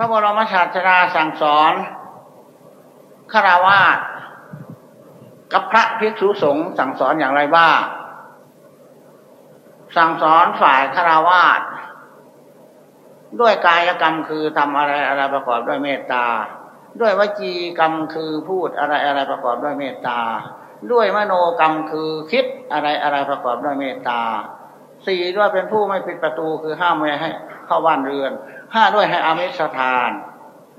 ระบรมศาสดาสั่งสอนฆราวาสกับพระภิกษุสงฆ์สั่งสอนอย่างไรบ้างสั่งสอนฝ่ายฆราวาสด้วยกายกรรมคือทำอะไรอะไรประกอบด้วยเมตตา ด้วยวจีกรรมคือพูดอะไรอะไรประกอบด้วยเมตตา ด้วยมโนกรรมคือคิดอะไรอะไรประกอบด้วยเมตตา สี่ด้วยเป็นผู้ไม่ปิดประตูคือห้ามไม่ให้เข้าบ้านเรือนห้าด้วยให้อามิสทาน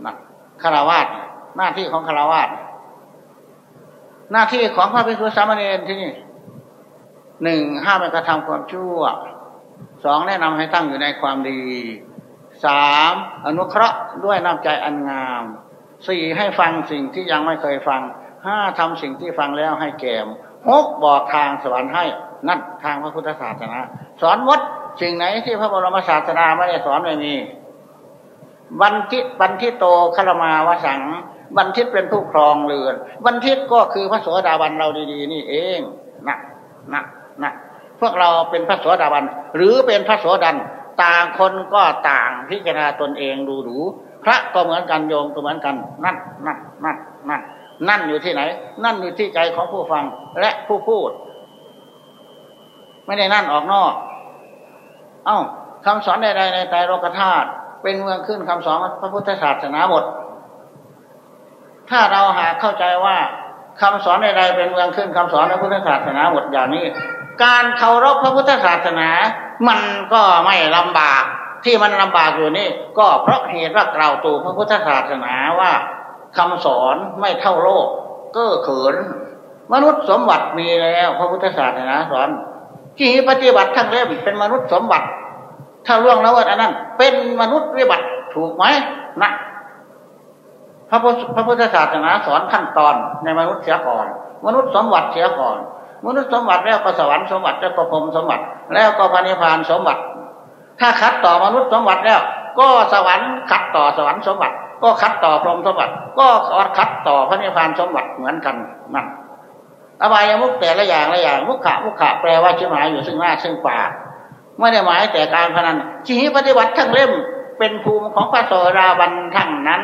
นะคารวาสหน้าที่ของคารวาสหน้าที่ของพระภิกษุสามเณรที่นี่หนึ่งห้ามไม่กระทำความชั่วสองแนะนำให้ตั้งอยู่ในความดีสามอนุเคราะห์ด้วยน้ำใจอันงามสี่ให้ฟังสิ่งที่ยังไม่เคยฟังห้าทำสิ่งที่ฟังแล้วให้แก่ มหกบอกทางสวรรค์ให้นั่นทางพระพุทธศาสนา สอนวัดสิ่งไหนที่พระบรมศาสดาไม่ได้สอนไม่มีบันทิบันทิโตคารมาวสัง บันทิตเป็นผู้ครองเรือน บันทิตก็คือพระโสดาบันเราดีๆ นี่เองนะนะนะพวกเราเป็นพระโสดาบัน หรือเป็นพระโสดันต่างคนก็ต่างพิจารณาตนเองดูดู พระก็เหมือนกันโยมก็เหมือนกัน นั่นนั่นนั่นนั่น นั่นอยู่ที่ไหน นั่นอยู่ที่ใจของผู้ฟังและผู้พูด ไม่ได้นั่นออกนอก เอ้าคำสอนใดๆในใจโลกธาตุเป็นเมืองขึ้นคำสอนพระพุทธศาสนาหมด ถ้าเราหาเข้าใจว่าคำสอนใดๆเป็นเมืองขึ้นคำสอนพระพุทธศาสนาหมดอย่างนี้ การเคารพพระพุทธศาสนา มันก็ไม่ลำบากที่มันลำบากอยู่นี่ ก็เพราะเหตุว่ากล่าวตูพระพุทธศาสนาว่า คำสอนไม่เท่าโลกก็เขิน มนุษย์สมบัติมีแล้วพระพุทธศาสนาสอนที่ปฏิบัติทั้งเล่มเป็นมนุษย์สมบัติ ถ้าล่วงละเมิดอันนั้น เป็นมนุษย์วิบัติถูกไหมนะพระพระพุทธศาสนาสอนขั้นตอนในมนุษย์เสียก่อน มนุษย์สมบัติเสียก่อน มนุษย์สมบัติแล้วก็สวรรค์สมบัติแล้วก็พรมสมบัติ แล้วก็พระนิพพานสมบัติ ถ้าคัดต่อมนุษย์สมบัติแล้ว ก็สวรรค์คัดต่อสวรรค์สมบัติ ก็คัดต่อพรหมสมบัติ ก็คัดต่อพระนิพพานสมบัติเหมือนกันนั่นอบายมุกแต่ละอย่างละอย่างมุขขะมุขขะแปลว่าชิมหายอยู่ซึ่งหน้าซึ่งป่าไม่ได้หมายแต่การพนันชีวิปฏิบัติทั้งเล่มเป็นภูมิของพระโสราบันทั้งนั้น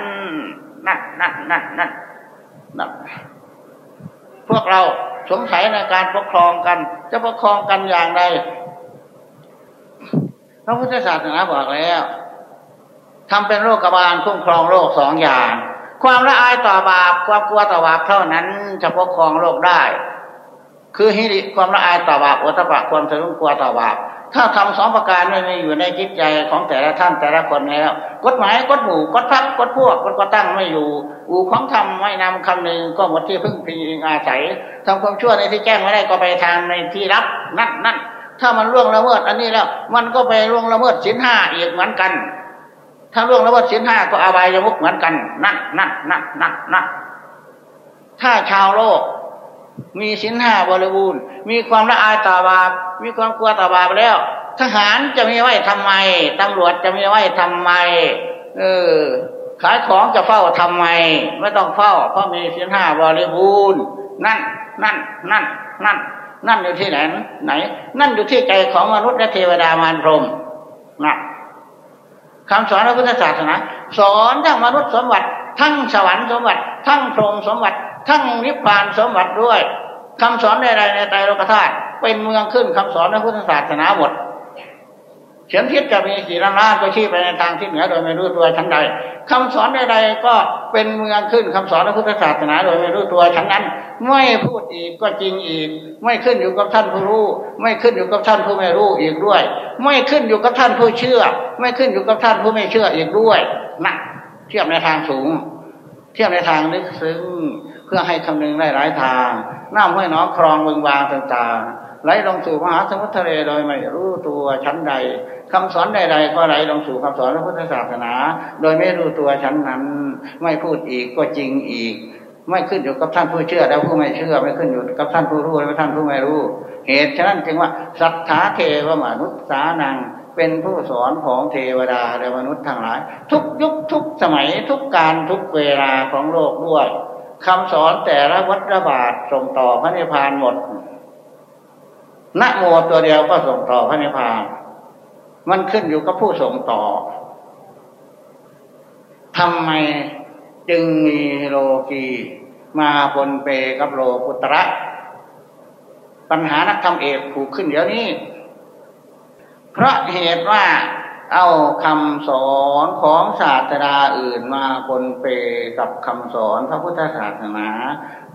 นั่นนั่นนั่นนั่นนั่นพวกเราสงสัยในการปกครองกัน จะปกครองกันอย่างไรพระพุทธศาสนาบอกแล้ว ทำเป็นโรคกบาลคุ้มครองโรคสองอย่าง ความละอายต่อบาปความกลัวต่อบาปเท่านั้นจะปกครองโรคได้ คือฮิริความละอายต่อบาปอุตปะความสะดุ้งกลัวต่อบาปถ้าทำสองประการไม่มีอยู่ในจิตใจของแต่ละท่านแต่ละคนแล้ว กฎหมายกฎหมู่กฎพักกฎพวกกฎก็ตั้งไม่อยู่อู่ของทำไม่นำคำหนึ่งก็หมดที่พึ่งพิงอาศัยทำความชั่วในที่แจ้งไม่ได้ก็ไปทางในที่รับนั่นนั่นถ้ามันล่วงละเมิดอันนี้แล้ว มันก็ไปล่วงละเมิดสินห้าอีกเหมือนกัน ถ้าล่วงละเมิดสินห้าก็อาบายมุกเหมือนกันนั่นนั่นนั่นนั่นนั่นถ้าชาวโลก มีสินห้าบริบูรณ์ มีความละอายต่อบาปมีความกลัวต่อบาปแล้ว ทหารจะมีไว้ทำไมตำรวจจะมีไว้ทำไม เออ ขายของจะเฝ้าทำไม ไม่ต้องเฝ้า เพราะมีสินห้าบริบูรณ์ นั่นนั่นนั่นนั่นนั่นอยู่ที่ไหนไหน นั่นอยู่ที่ใจของมนุษย์และเทวดามารพรมนะ คำสอนพระพุทธศาสนา สอนทั้งมนุษย์สมบัติ ทั้งสวรรค์สมบัติ ทั้งพรหมสมบัติ ทั้งนิพพานสมบัติด้วยคำสอนใดๆในไตรโลกธาตุเป็นเมืองขึ้นคำสอนในพุทธศาสนาหมด เฉียนทิศจะมีกี่ล้านล้านก็ชี้ไปในทางที่เหนือโดยไม่รู้ตัวชั้นใดคำสอนใดๆก็เป็นเมืองขึ้นคำสอนในพุทธศาสนาโดยไม่รู้ตัวชั้นนั้น ไม่พูดอีกก็จริงอีก ไม่ขึ้นอยู่กับท่านผู้รู้ ไม่ขึ้นอยู่กับท่านผู้ไม่รู้อีกด้วย ไม่ขึ้นอยู่กับท่านผู้เชื่อ ไม่ขึ้นอยู่กับท่านผู้ไม่เชื่ออีกด้วยนะเทียบในทางสูง เทียบในทางลึกซึ้งเพื่อให้คำนึงได้หลายทางน้ำห้วยน้องคลองบึงบางต่างๆไหลลงสู่มหาสมุทรทะเลโดยไม่รู้ตัวชั้นใด คำสอนใด ๆ ก็ไหลลงสู่คำสอนพระพุทธศาสนา โดยไม่รู้ตัวชั้นนั้น ไม่พูดอีกก็จริงอีก ไม่ขึ้นอยู่กับท่านผู้เชื่อแล้วผู้ไม่เชื่อ ไม่ขึ้นอยู่กับท่านผู้รู้และท่านผู้ไม่รู้ เหตุฉะนั้นจึงว่าสัทธาเทวมนุษย์สานังเป็นผู้สอนของเทวดาและมนุษย์ทั้งหลาย ทุกยุคทุกสมัยทุกการทุกเวลาของโลกด้วยคำสอนแต่ละวัฏรบาทส่งต่อพระนิพพานหมดนะโมตัวเดียวก็ส่งต่อพระนิพพาน มันขึ้นอยู่กับผู้ส่งต่อทำไมจึงมีโลกีมาปนเปกับโลกุตระ ปัญหานักธรรมเอกผูกขึ้นเดี๋ยวนี้ เพราะเหตุว่าเอาคำสอนของศาสดาอื่นมาปนเปกับคำสอนพระพุทธศาสนา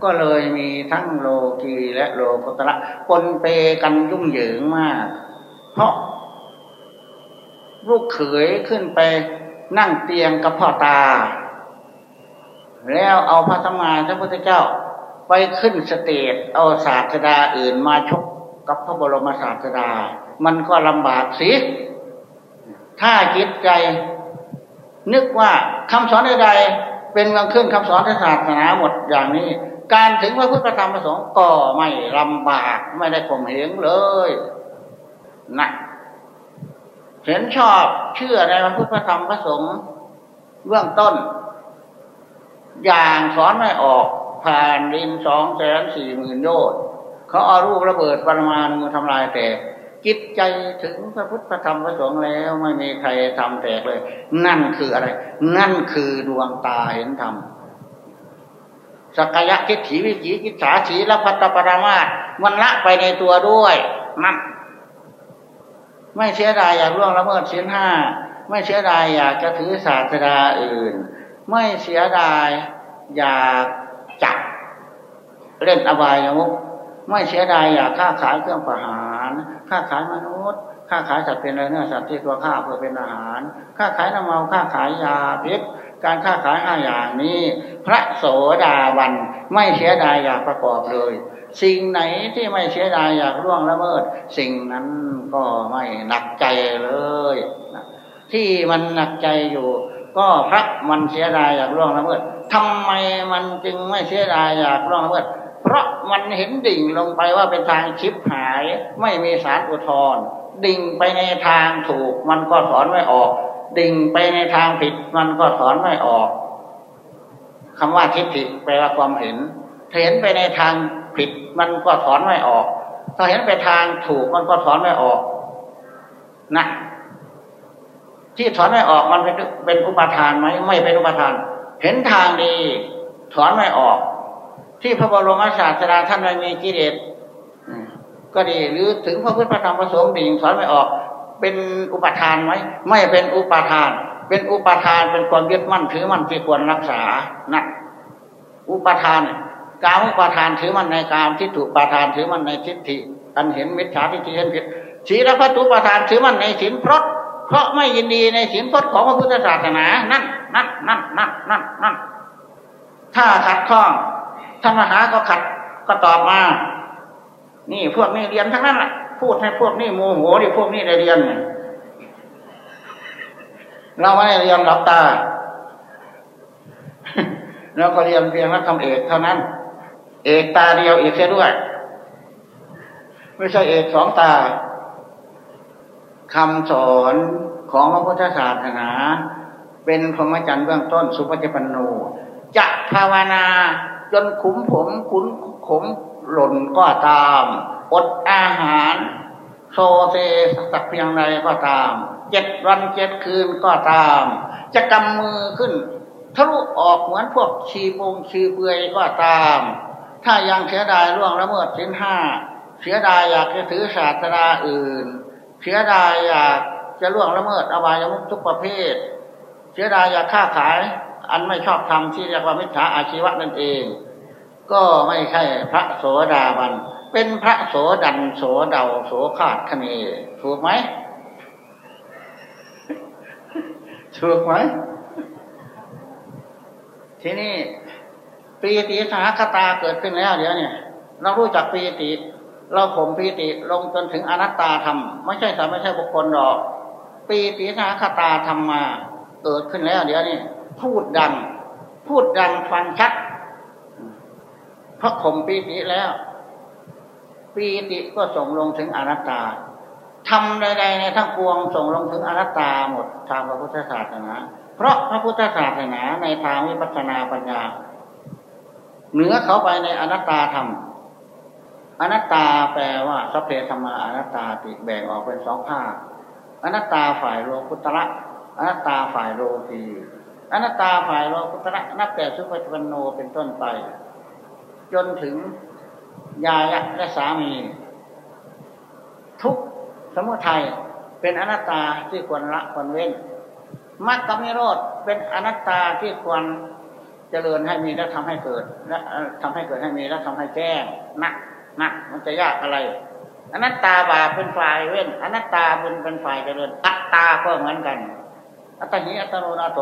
ก็เลยมีทั้งโลกีและโลกุตระปนเปกันยุ่งเหยิงมาก เพราะ ลูกเขยขึ้นไปนั่งเตียงกับพ่อตา แล้วเอาพระธรรมาพระพุทธเจ้าไปขึ้นสเตจเอาศาสดาอื่นมาชกกับพระบรมศาสดา มันก็ลำบากสิ ถ้าจิตใจ นึกว่าคำสอนใดๆเป็นเมืองขึ้นคำสอนศาสนาหมดอย่างนี้ การถึงพระพุทธธรรมประสงค์ก็ไม่ลำบากไม่ได้ข่มเหงเลยนะ เห็นชอบเชื่อในพระพุทธธรรมพระสงฆ์เบื้องต้น อย่างสอนไม่ออกผ่านดินสองแสนสี่หมื่นโยชน์เขาเอารูประเบิดปรมาณูทำลายแต่จิตใจถึงพระพุทธธรรมพระสงฆ์แล้วไม่มีใครทำแตกเลย นั่นคืออะไร นั่นคือดวงตาเห็นธรรมสกยะทิฏฐิวิจิกิจฉาสีและพัตตปรามาตมันละไปในตัวด้วยนั่น ไม่เสียดายอยากล่วงละเมิดศีลห้าไม่เสียดายอยากจะถือศาสดาอื่น ไม่เสียดายอยากจับเล่นอบายมุกไม่เสียดายอยากค้าขายเครื่องประหารค้าขายมนุษย์ค้าขายสัตว์เป็นเนื้อสัตว์ที่ตัวข้าเพื่อเป็นอาหารค้าขายน้ำเมาค้าขายยาพิษ การค้าขายห้าอย่างนี้ พระโสดาบันไม่เสียดายอยากประกอบเลย สิ่งไหนที่ไม่เสียดายอยากล่วงละเมิด สิ่งนั้นก็ไม่หนักใจเลยที่มันหนักใจอยู่ ก็พระมันเสียดายอยากล่วงละเมิดทำไมมันจึงไม่เสียดายอยากล่วงละเมิดเพราะมันเห็นดิ่งลงไปว่าเป็นทางชิบหาย ไม่มีสารอุทธรดิ่งไปในทางถูก มันก็สอนไม่ออก ดิ่งไปในทางผิดมันก็สอนไม่ออกคำว่าทิฏฐิแปลว่าความเห็นเห็นไปในทางผิดมันก็สอนไม่ออก ถ้าเห็นไปทางถูกมันก็สอนไม่ออกนะที่ถอนไม่ออกมันเป็นเป็นอุปทานไหมไม่เป็นอุปทาน เห็นทางดีถอนไม่ออก ที่พระบรมศาสดาท่านไม่มีกิเลสก็ดีหรือถึงพระพุทธธรรมประสงค์ดิ่งถอนไม่ออก เป็นอุปทานไหมไม่เป็นอุปทาน เป็นอุปทานเป็นความยึดมั่นถือมั่นที่ควรรักษานะอุปทานกามอุปทานถือมั่นในกามทิฏฐุปทานถือมั่นในทิฏฐิอันเห็นมิจฉาทิฏฐิเห็นผิดศีลพัตุปทานถือมั่นในศีลพรตเพราะไม่ยินดีในศีลพจน์ของพระพุทธศาสนานั่นนั่นนั่นนั่นนั่นนั่นถ้าขัดข้องท่านมหาก็ขัดก็ตอบมา นี่พวกนี้เรียนทั้งนั้นแหละ พูดให้พวกนี้โมโหดิพวกนี้ได้เรียน เราไม่ได้เรียนหลับตาเราก็เรียนเพียงนักธรรมเอกเท่านั้น เอกตาเดียวเอกเสียด้วย ไม่ใช่เอกสองตาคำสอนของพระพุทธศาสนา เป็นพรหมจรรย์เบื้องต้นสุปฏิปันโนจะภาวนาจนขุมผมขุนขมหล่นก็ตาม อดอาหาร โซเซสักเพียงใดก็ตาม เจ็ดวันเจ็ดคืนก็ตาม จะกำมือขึ้นทะลุออกเหมือนพวกชีปงชีเปือยก็ตาม ถ้ายังเสียดายล่วงละเมิดสินห้าเสียดายอยากจะถือศาสนาอื่น เสียดายอยากจะล่วงละเมิดอบายมุขทุกประเภท เสียดายอยากค้าขาย อันไม่ชอบทำที่เรียกว่ามิจฉาอาชีวะนั่นเอง ก็ไม่ใช่พระโสดาบัน เป็นพระโสดันโสเดาโสขาดคเนถูกไหมถูกไหมทีนี้ปีติสาคตาเกิดขึ้นแล้ว เดี๋ยวเนี่ย เรารู้จักปีติ เราข่มปีติลงจนถึงอนัตตาธรรมไม่ใช่สัตว์ไม่ใช่บุคคลหรอก ปีติสาคตาธรรมมา เกิดขึ้นแล้ว เดี๋ยวนี้พูดดัง พูดดังฟังชัดเพราะข่มปีติแล้ว ปีติก็ส่งลงถึงอนัตตาทำใดๆในทั้งปวงส่งลงถึงอนัตตาหมดทางพระพุทธศาสนา เพราะพระพุทธศาสนาในทางวิปัสสนาปัญญา เหนือเขาไปในอนัตตาธรรมอนัตตาแปลว่าสัพเพธรรมาอนัตตาติแบ่งออกเป็นสองภาคอนัตตาฝ่ายโลกุตระอนัตตาฝ่ายโลกีอนัตตาฝ่ายโลกุตระนับแต่สุภปันโนเป็นต้นไป จนถึง ยายะและสามี ทุกสมุทัยเป็นอนัตตาที่ควรละควรเว้นมรรคกับนิโรธเป็นอนัตตาที่ควรเจริญให้มีและทำให้เกิด และทำให้เกิดให้มีและทำให้แจ้งนักนักมันจะยากอะไร อนัตตาบาเป็นฝ่ายเว้นอนัตตาบุญเป็นฝ่ายเจริญอัตตาก็เหมือนกัน อัตหิอัตโนนาโต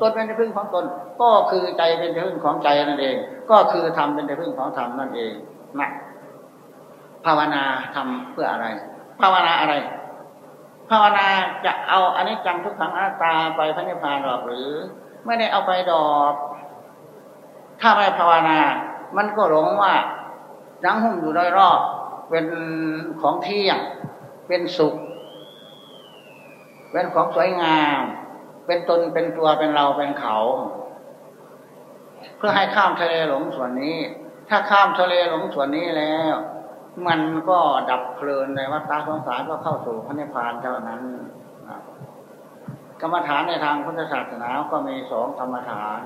ตนเป็นที่พึ่งของตน ก็คือใจเป็นที่พึ่งของใจนั่นเอง ก็คือธรรมเป็นที่พึ่งของธรรมนั่นเอง นะภาวนาทำเพื่ออะไร ภาวนาอะไร ภาวนาจะเอาอนนี้จังทุกขังอนัตตาไปพระนิพพานหรอกหรือ ไม่ได้เอาไปดอก ถ้าไม่ภาวนา มันก็หลงว่ายังหุ้มอยู่โดยรอบเป็นของเที่ยง เป็นสุข เป็นของสวยงาม เป็นตนเป็นตัวเป็นเราเป็นเขา เพื่อให้ข้ามทะเลหลงส่วนนี้ ถ้าข้ามทะเลหลงส่วนนี้แล้ว มันก็ดับเพลินในวัฏสงสารก็เข้าสู่พระนิพพานเท่านั้นกรรมฐานในทางพุทธศาสนาก็มีสองกรรมฐาน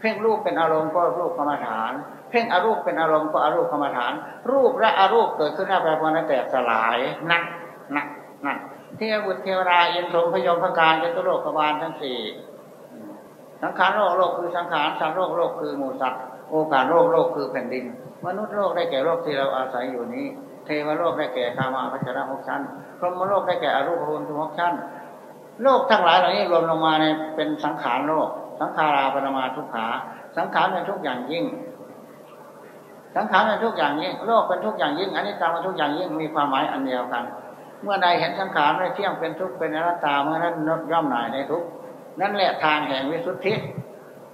เพ่งรูปเป็นอารมณ์ก็รูปกรรมฐาน เพ่งอรูปเป็นอารมณ์ก็อรูปกรรมฐาน รูปและอรูปเกิดขึ้นได้แปรปรวนแตกสลายนักนักนักเทวบุตรเทวราอินทรงพยมพการจตุโลกบาลทั้งสี่สังขารโลกโลกคือสังขารสัตว์โลกโลกคือหมูสัตว์ โอกาสโลกโลกคือแผ่นดินมนุษย์โลกได้แก่โลกที่เราอาศัยอยู่นี้ เทวโลกได้แก่กามาพัชระหกชั้นพรหมโลกได้แก่อรูปภูมิทุกหกชั้น โลกทั้งหลายเหล่านี้รวมลงมาในเป็นสังขารโลก สังขาราปรมาทุกขา สังขารเป็นทุกอย่างยิ่ง สังขารเป็นทุกอย่างยิ่งโลกเป็นทุกอย่างยิ่งอันนี้ตามเป็นทุกอย่างยิ่งมีความหมายอันเดียวกัน เมื่อใดเห็นสังขารไม่เที่ยงเป็นทุกข์เป็นอนัตตาเมื่อนั้นย่อมหน่ายในทุกข์นั่นแหละทางแห่งวิสุทธิ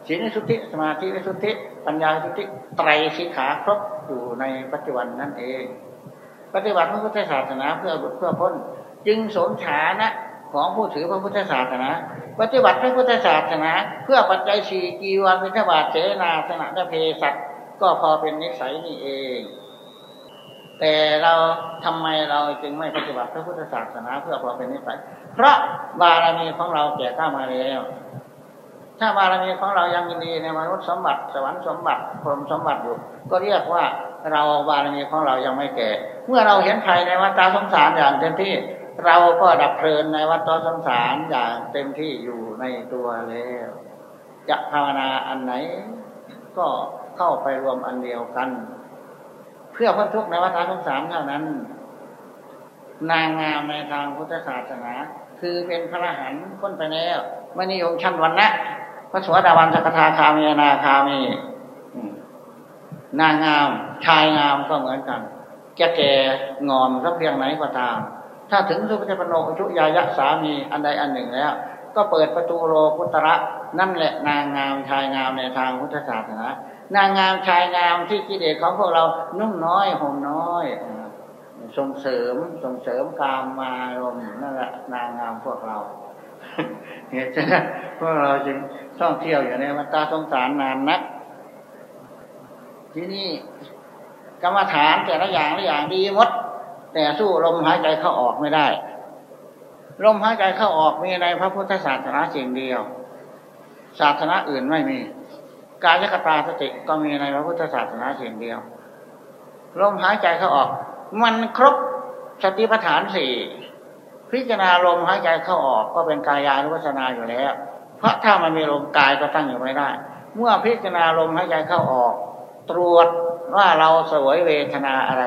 ศีลวิสุทธิสมาธิวิสุทธิปัญญาวิสุทธิไตรสิกขาครบอยู่ในปัจจุบันนั่นเอง ปฏิบัติพระพุทธศาสนาเพื่อเพื่อพ้น จึงสมฐานะของผู้ถือพระพุทธศาสนา ปฏิบัติพระพุทธศาสนา เพื่อปัจจัยสี่กีวันพิทบาทเจนาสนะเพสัตก็พอเป็นนิสัยนี่เอง แต่เราทำไมเราจึงไม่ปฏิบัติพระพุทธศาสนา เพื่อพอเป็นนิสัย เพราะบารมีของเราแก่ข้ามาแล้ว ถ้าบารมีของเรายังดีในมนุษย์สมบัติสวรรค์สมบัติพรหมสมบัติอยู่ ก็เรียกว่าเราบารมีของเรายังไม่แก่ เมื่อเราเห็นภัยในวัฏสงสารอย่างเต็มที่ เราก็ดับเพลินในวัฏสงสารอย่างเต็มที่อยู่ในตัวแล้วจะภาวนาอันไหน ก็เข้าไปรวมอันเดียวกัน เพื่อพ้นทุกข์ในวัฏสงสารเท่านั้น นางงามในทางพุทธศาสนา คือเป็นพระอรหันต์พ้นไปแล้วไม่นิยมชั้นวันนะ พระสวสดาวันสกทาคามีนาคามีนางงาม ชายงามก็เหมือนกันจะแก่งอมสักเพียงไหนก็ตาม ถ้าถึงสุภเจปโนชุยายะสามีอันใดอันหนึ่งแล้ว ก็เปิดประตูโลกุตระนั่นแหละนางงามชายงามในทางพุทธศาสนานางงามชายงามที่กิเลสของพวกเรานุ่มน้อยห่มน้อยส่งเสริมส่งเสริมกามมารมนั่นแหละนางงามพวกเรา เหตุฉะนั้นพวกเราจึงท่องเที่ยวอยู่ในวัฏสงสารนานนัก ที่นี่กรรมฐานแต่ละอย่างละอย่างดีมด แต่สู้ลมหายใจเข้าออกไม่ได้ ลมหายใจเข้าออกมีในพระพุทธศาสนาเสิ่งเดียว ศาสนาอื่นไม่มี กายกตาสติก็มีในพระพุทธศาสนาเสิ่งเดียว ลมหายใจเข้าออก มันครบสติปัฏฐานสี่ พิจารณาลมหายใจเข้าออกก็เป็นกายานุปัสนาอยู่แล้ว เพราะถ้ามันมีลมกายก็ตั้งอยู่ไม่ได้ เมื่อพิจารณาลมหายใจเข้าออก ตรวจว่าเราสวยเวทนาอะไร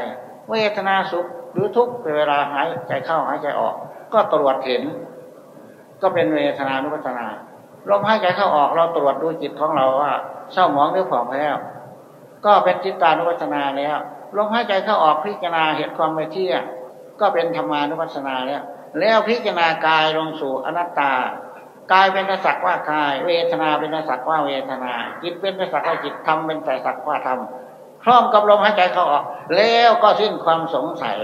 เวทนาสุขหรือทุกข์เวลาหายใจเข้าหายใจออก ก็ตรวจเห็น ก็เป็นเวทนานุปัสนาลมหายใจเข้าออกเราตรวจดูจิตของเราว่าเศร้าหมองหรือผ่องแผ้วก็เป็นจิตตานุปัสนาแล้วลมหายใจเข้าออกพิจารณาเห็นความไม่เที่ยงก็เป็นธรรมานุปัสสนาแล้ว แล้วพิจารณากายลงสู่อนัตตากายเป็นสักว่ากาย เวทนาเป็นสักว่าเวทนา จิตเป็นสักว่าจิตธรรมเป็นแต่สักว่าธรรมพร้อมกับลมหายใจเข้าออก แล้วก็สิ้นความสงสัย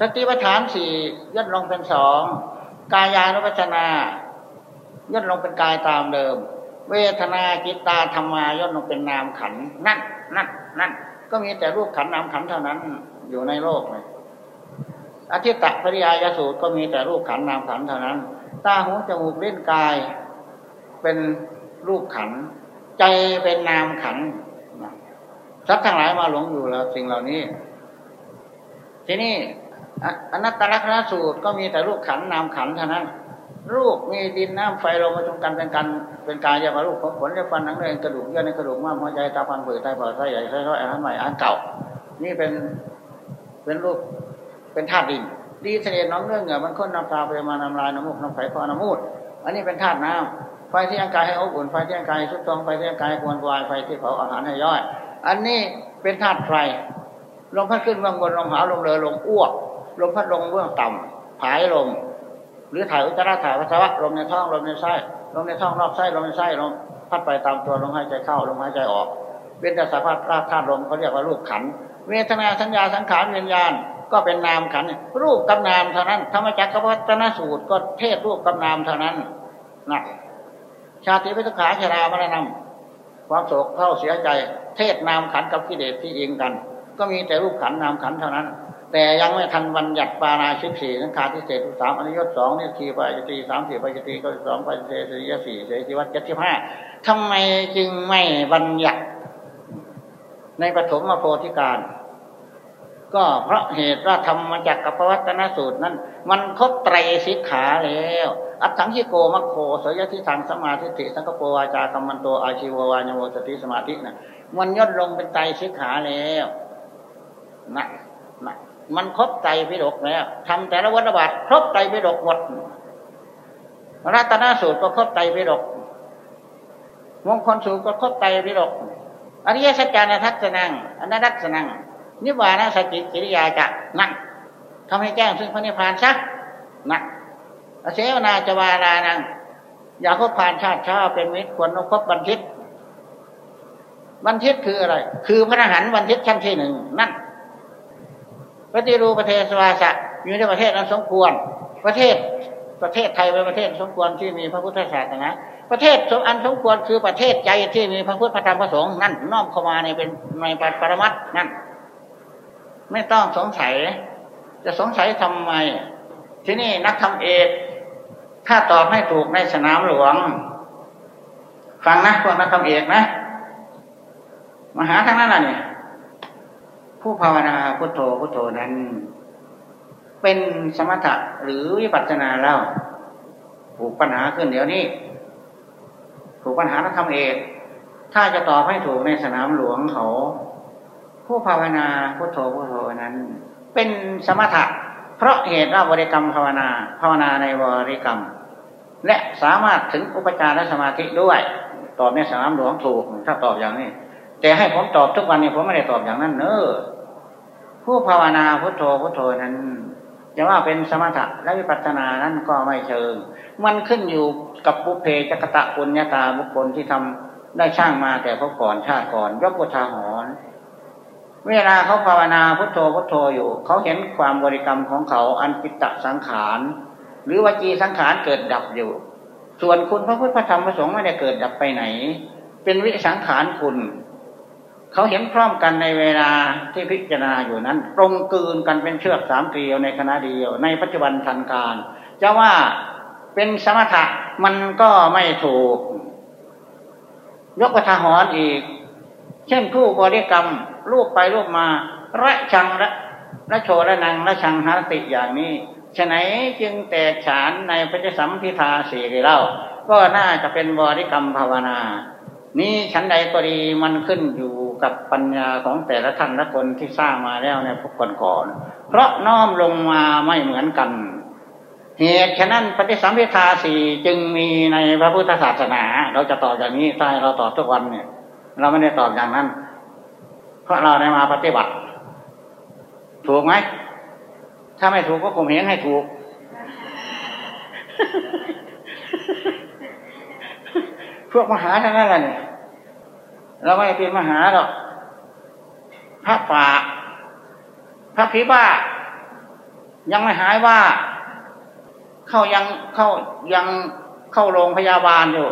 สติปัฏฐานสี่ย่นลงเป็นสองกายานุปัชนาย่นลงเป็นกายตามเดิม เวทนาจิตตาธรรมาย่นลงเป็นนามขันนั่นนั่นนั่นก็มีแต่รูปขันนามขันเท่านั้นอยู่ในโลกเลย อธิตะปริยายสูตรก็มีแต่รูปขันนามขันเท่านั้นตาหูจมูกเล่นกาย เป็นรูปขัน ใจเป็นนามขันสัตว์ทั้งหลายมาหลงอยู่แล้ว สิ่งเหล่านี้ ทีนี้อนัตตลักษณสูตรก็มีแต่รูปขันนามขันเท่านั้น รูปมีดินน้ำไฟลมมาชมกันเป็นกันเป็นกายอย่างรูปของขนและฟันหนังเนื้อกระดูกเยื่อในกระดูกม้ามหัวใจตาฟันเปลือไตปอดไส้ใหญ่ไส้น้อยอาหารใหม่อาหารเก่า นี่เป็นเป็นรูป เป็นธาตุดินดีเสด็จน้องเรื่อเหงื่อมันค้นน้ำตาไปมาน้ำลายน้ำมูกน้ำไฝคอน้ำมูดอันนี้เป็นธาตุน้ำไฟที่ร่างกายให้อบอุ่นไฟที่ร่างกายสุดทองไฟที่ร่างกายควรวายไฟที่เผาอาหารให้ย่อย อันนี้เป็นธาตุไฟลมพัดขึ้นเบื้องบนลมหาลมเลอลมอ้วกลมพัดลงเบื้องต่ำผายลม หรือถ่ายอุจจาระถ่ายปัสสาวะลมในท้องลมในไส้ลมในท้องนอกไส้ลมในไส้ลมพัดไปตามตัวลมหายใจเข้าลมหายใจออกเป็นแต่สภาพธาตุลมเขาเรียกว่ารูปขันเวทนาสัญญาสังขารวิญญาณ ก็เป็นนามขันรูปกับนามเท่านั้นธรรมจักรวัฒนสูตรก็เทศรูปกับนามเท่านั้นนะชาติพิทขาชรามรณะความโศกเท่าเสียใจ เทศนามขันกับกิเลสที่เองกัน ก็มีแต่รูปขันนามขันเท่านั้น แต่ยังไม่ทันวันหยัดปาราชิสี่สังขาที่เศษสามอนิยตสองนี่ทีปายตีสามสี่ปายตีก็สองปายเศษสี่สี่เศษที่วัดเจ็ดสิบห้าทำไมจึงไม่บัญญัติ ในปฐมโพธิการ ก็เพราะเหตุว่าธรรมจากกัปวัตนสูตรนั้น มันครบไตรสิกขาแล้ว อัตถังชิโกมัคโคสยทิทางสมาธิติสังกปวาจากรรมันโตอาชีววายโมสติสมาธินะมันย่นลงเป็นไตรสิกขาแล้วนะนะมันครบใจพิดกแล้วทำแต่ละวัฏบาทครบใจพิดกหมดรัตนสูตรก็ครบใจพิดกมงคลสูตรก็ครบใจพิดกอริยสัจจานัทัศนังอนัตสนัง นิวานะสจิกิริยาจะนั่งทำให้แจ้งซึ่งพระนิพพานซะนั่งเสวนาจวารานังอย่าคบผ่านชาติชาเป็นมิตรควรคบบันทิตบันทิตคืออะไร คือพระอรหันต์บันทิตชั้นที่หนึ่งนั่นปฏิรูประเทศสวาสะอยู่ในประเทศนั้นสมควร ประเทศประเทศไทยเป็นประเทศสมควรที่มีพระพุทธศาสนาประเทศสมอันสมควรคือประเทศใจที่มีพระพุทธพระธรรมพระสงฆ์นั่นน้อมเข้ามาในเป็นในปรมัตนั่น ไม่ต้องสงสัย จะสงสัยทำไม ที่นี่นักทำเอกถ้าตอบให้ถูกในสนามหลวง ฟังนะพวกนักทำเอกนะมหาทั้งนั้นน่ะเนี่ยผู้ภาวนาพุทโธพุทโธนั้น เป็นสมถะหรือวิปัสสนาแล้วถูกปัญหาขึ้นเดี๋ยวนี้ ถูกปัญหาแล้วทำเองถ้าจะตอบให้ถูกในสนามหลวงเขา ผู้ภาวนาพุทโธพุทโธนั้น เป็นสมถะ เพราะเหตุว่าบริกรรมภาวนาภาวนาในบริกรรม และสามารถถึงอุปจารสมาธิด้วยตอบในสนามหลวงถูกถ้าตอบอย่างนี้ แต่ให้ผมตอบทุกวันนี้ผมไม่ได้ตอบอย่างนั้นเนอะผู้ภาวนาพุทโธพุทโธนั้นจะว่าเป็นสมถะและวิปัสสนานั้นก็ไม่เชิง มันขึ้นอยู่กับปุเพจักตะปุญญาตาบุคคลที่ทำได้ช่างมาแต่พบก่อนชาติก่อนยกบุทาหอน เวลาเขาภาวนาพุทโธพุทโธอยู่ เขาเห็นความบริกรรมของเขาอันปิตะสังขาร หรือวจีสังขารเกิดดับอยู่ ส่วนคุณพระพุทธพระธรรมพระสงฆ์ไม่ได้เกิดดับไปไหน เป็นวิสังขารคุณ เขาเห็นพร้อมกันในเวลาที่พิจารณาอยู่นั้น ตรงกืนกันเป็นเชือกสามเกลียวในขณะเดียว ในปัจจุบันทันการจะว่าเป็นสมถะมันก็ไม่ถูก ยกปทหอนอีก เช่นผู้บริกรรม รูปไปรูปมาระชังระระโชระนังระชังหาติอย่างนี้ฉะไหนจึงแตกฉานในพระสัมพิทาสี่เล่า ก็น่าจะเป็นบริกรรมภาวนา นี้ชั้นใดก็ดีมันขึ้นอยู่กับปัญญาของแต่ละท่านละคนที่สร้างมาแล้วในพวกก่อนๆเพราะน้อมลงมาไม่เหมือนกัน เหตุฉะนั้นปฏิสัมพิทาสี่จึงมีในพระพุทธศาสนา เราจะตอบอย่างนี้ใช่เราตอบทุกวันเนี่ย เราไม่ได้ตอบอย่างนั้น เพราะเราได้มาปฏิบัติ ถูกไหม ถ้าไม่ถูกก็คงเห็นให้ถูก พวกมหาทั้งนั้นแหละเนี่ยเราไม่เป็นมหาหรอกพระป่าพระผีบ้า ยังไม่หายว่า เข้ายังเข้ายังเข้าโรงพยาบาลอยู่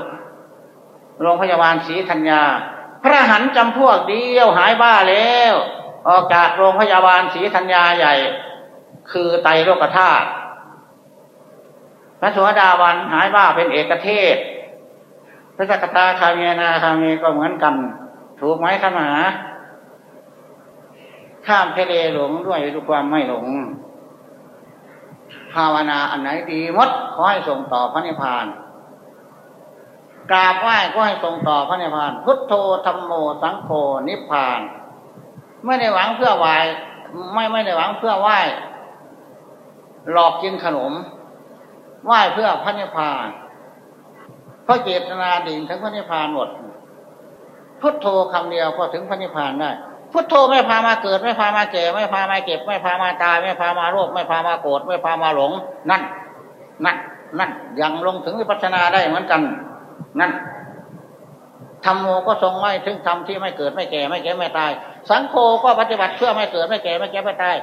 โรงพยาบาลศรีธัญญา พระหันจำพวกเดียวหายบ้าแล้ว ออกจากโรงพยาบาลศรีธัญญาใหญ่ คือไตโรกธาตุพระสวสดาวันหายบ้าเป็นเอกเทศ พระสกตาคาเมีนาคาเมีก็เหมือนกัน ถูกไหมท่านมหาข้ามทะเลหลงด้วยด้วยความไม่หลง ภาวนาอันไหนดีมดขอให้ส่งต่อพระนิพพาน กราบไหว้ก็ให้ส่งต่อพระนิพพาน พุทโธธรรมโมสังโฆนิพพาน ไม่ได้หวังเพื่อไหวไม่ไม่ได้หวังเพื่อไหว้หลอกกินขนม ไหว้เพื่อพระนิพพานเพราะเจตนาดิ่งถึงพระนิพพานหมดพุทโธคำเดียวก็ถึงพระนิพพานได้พุทโธไม่พามาเกิด ไม่พามาแก่ไม่พามาเก็บ ไม่พามาตาย ไม่พามาโรค ไม่พามาโกรธไม่พามาหลง นั่น นั่น นั่นยังลงถึงวิปัสสนาได้เหมือนกัน นั่นธรรมโมก็ทรงไว้ถึงธรรมที่ไม่เกิดไม่แก่ไม่แก่ไม่ตาย สังโฆก็ปฏิบัติเพื่อไม่เกิดไม่แก่ไม่แก่ไม่ตาย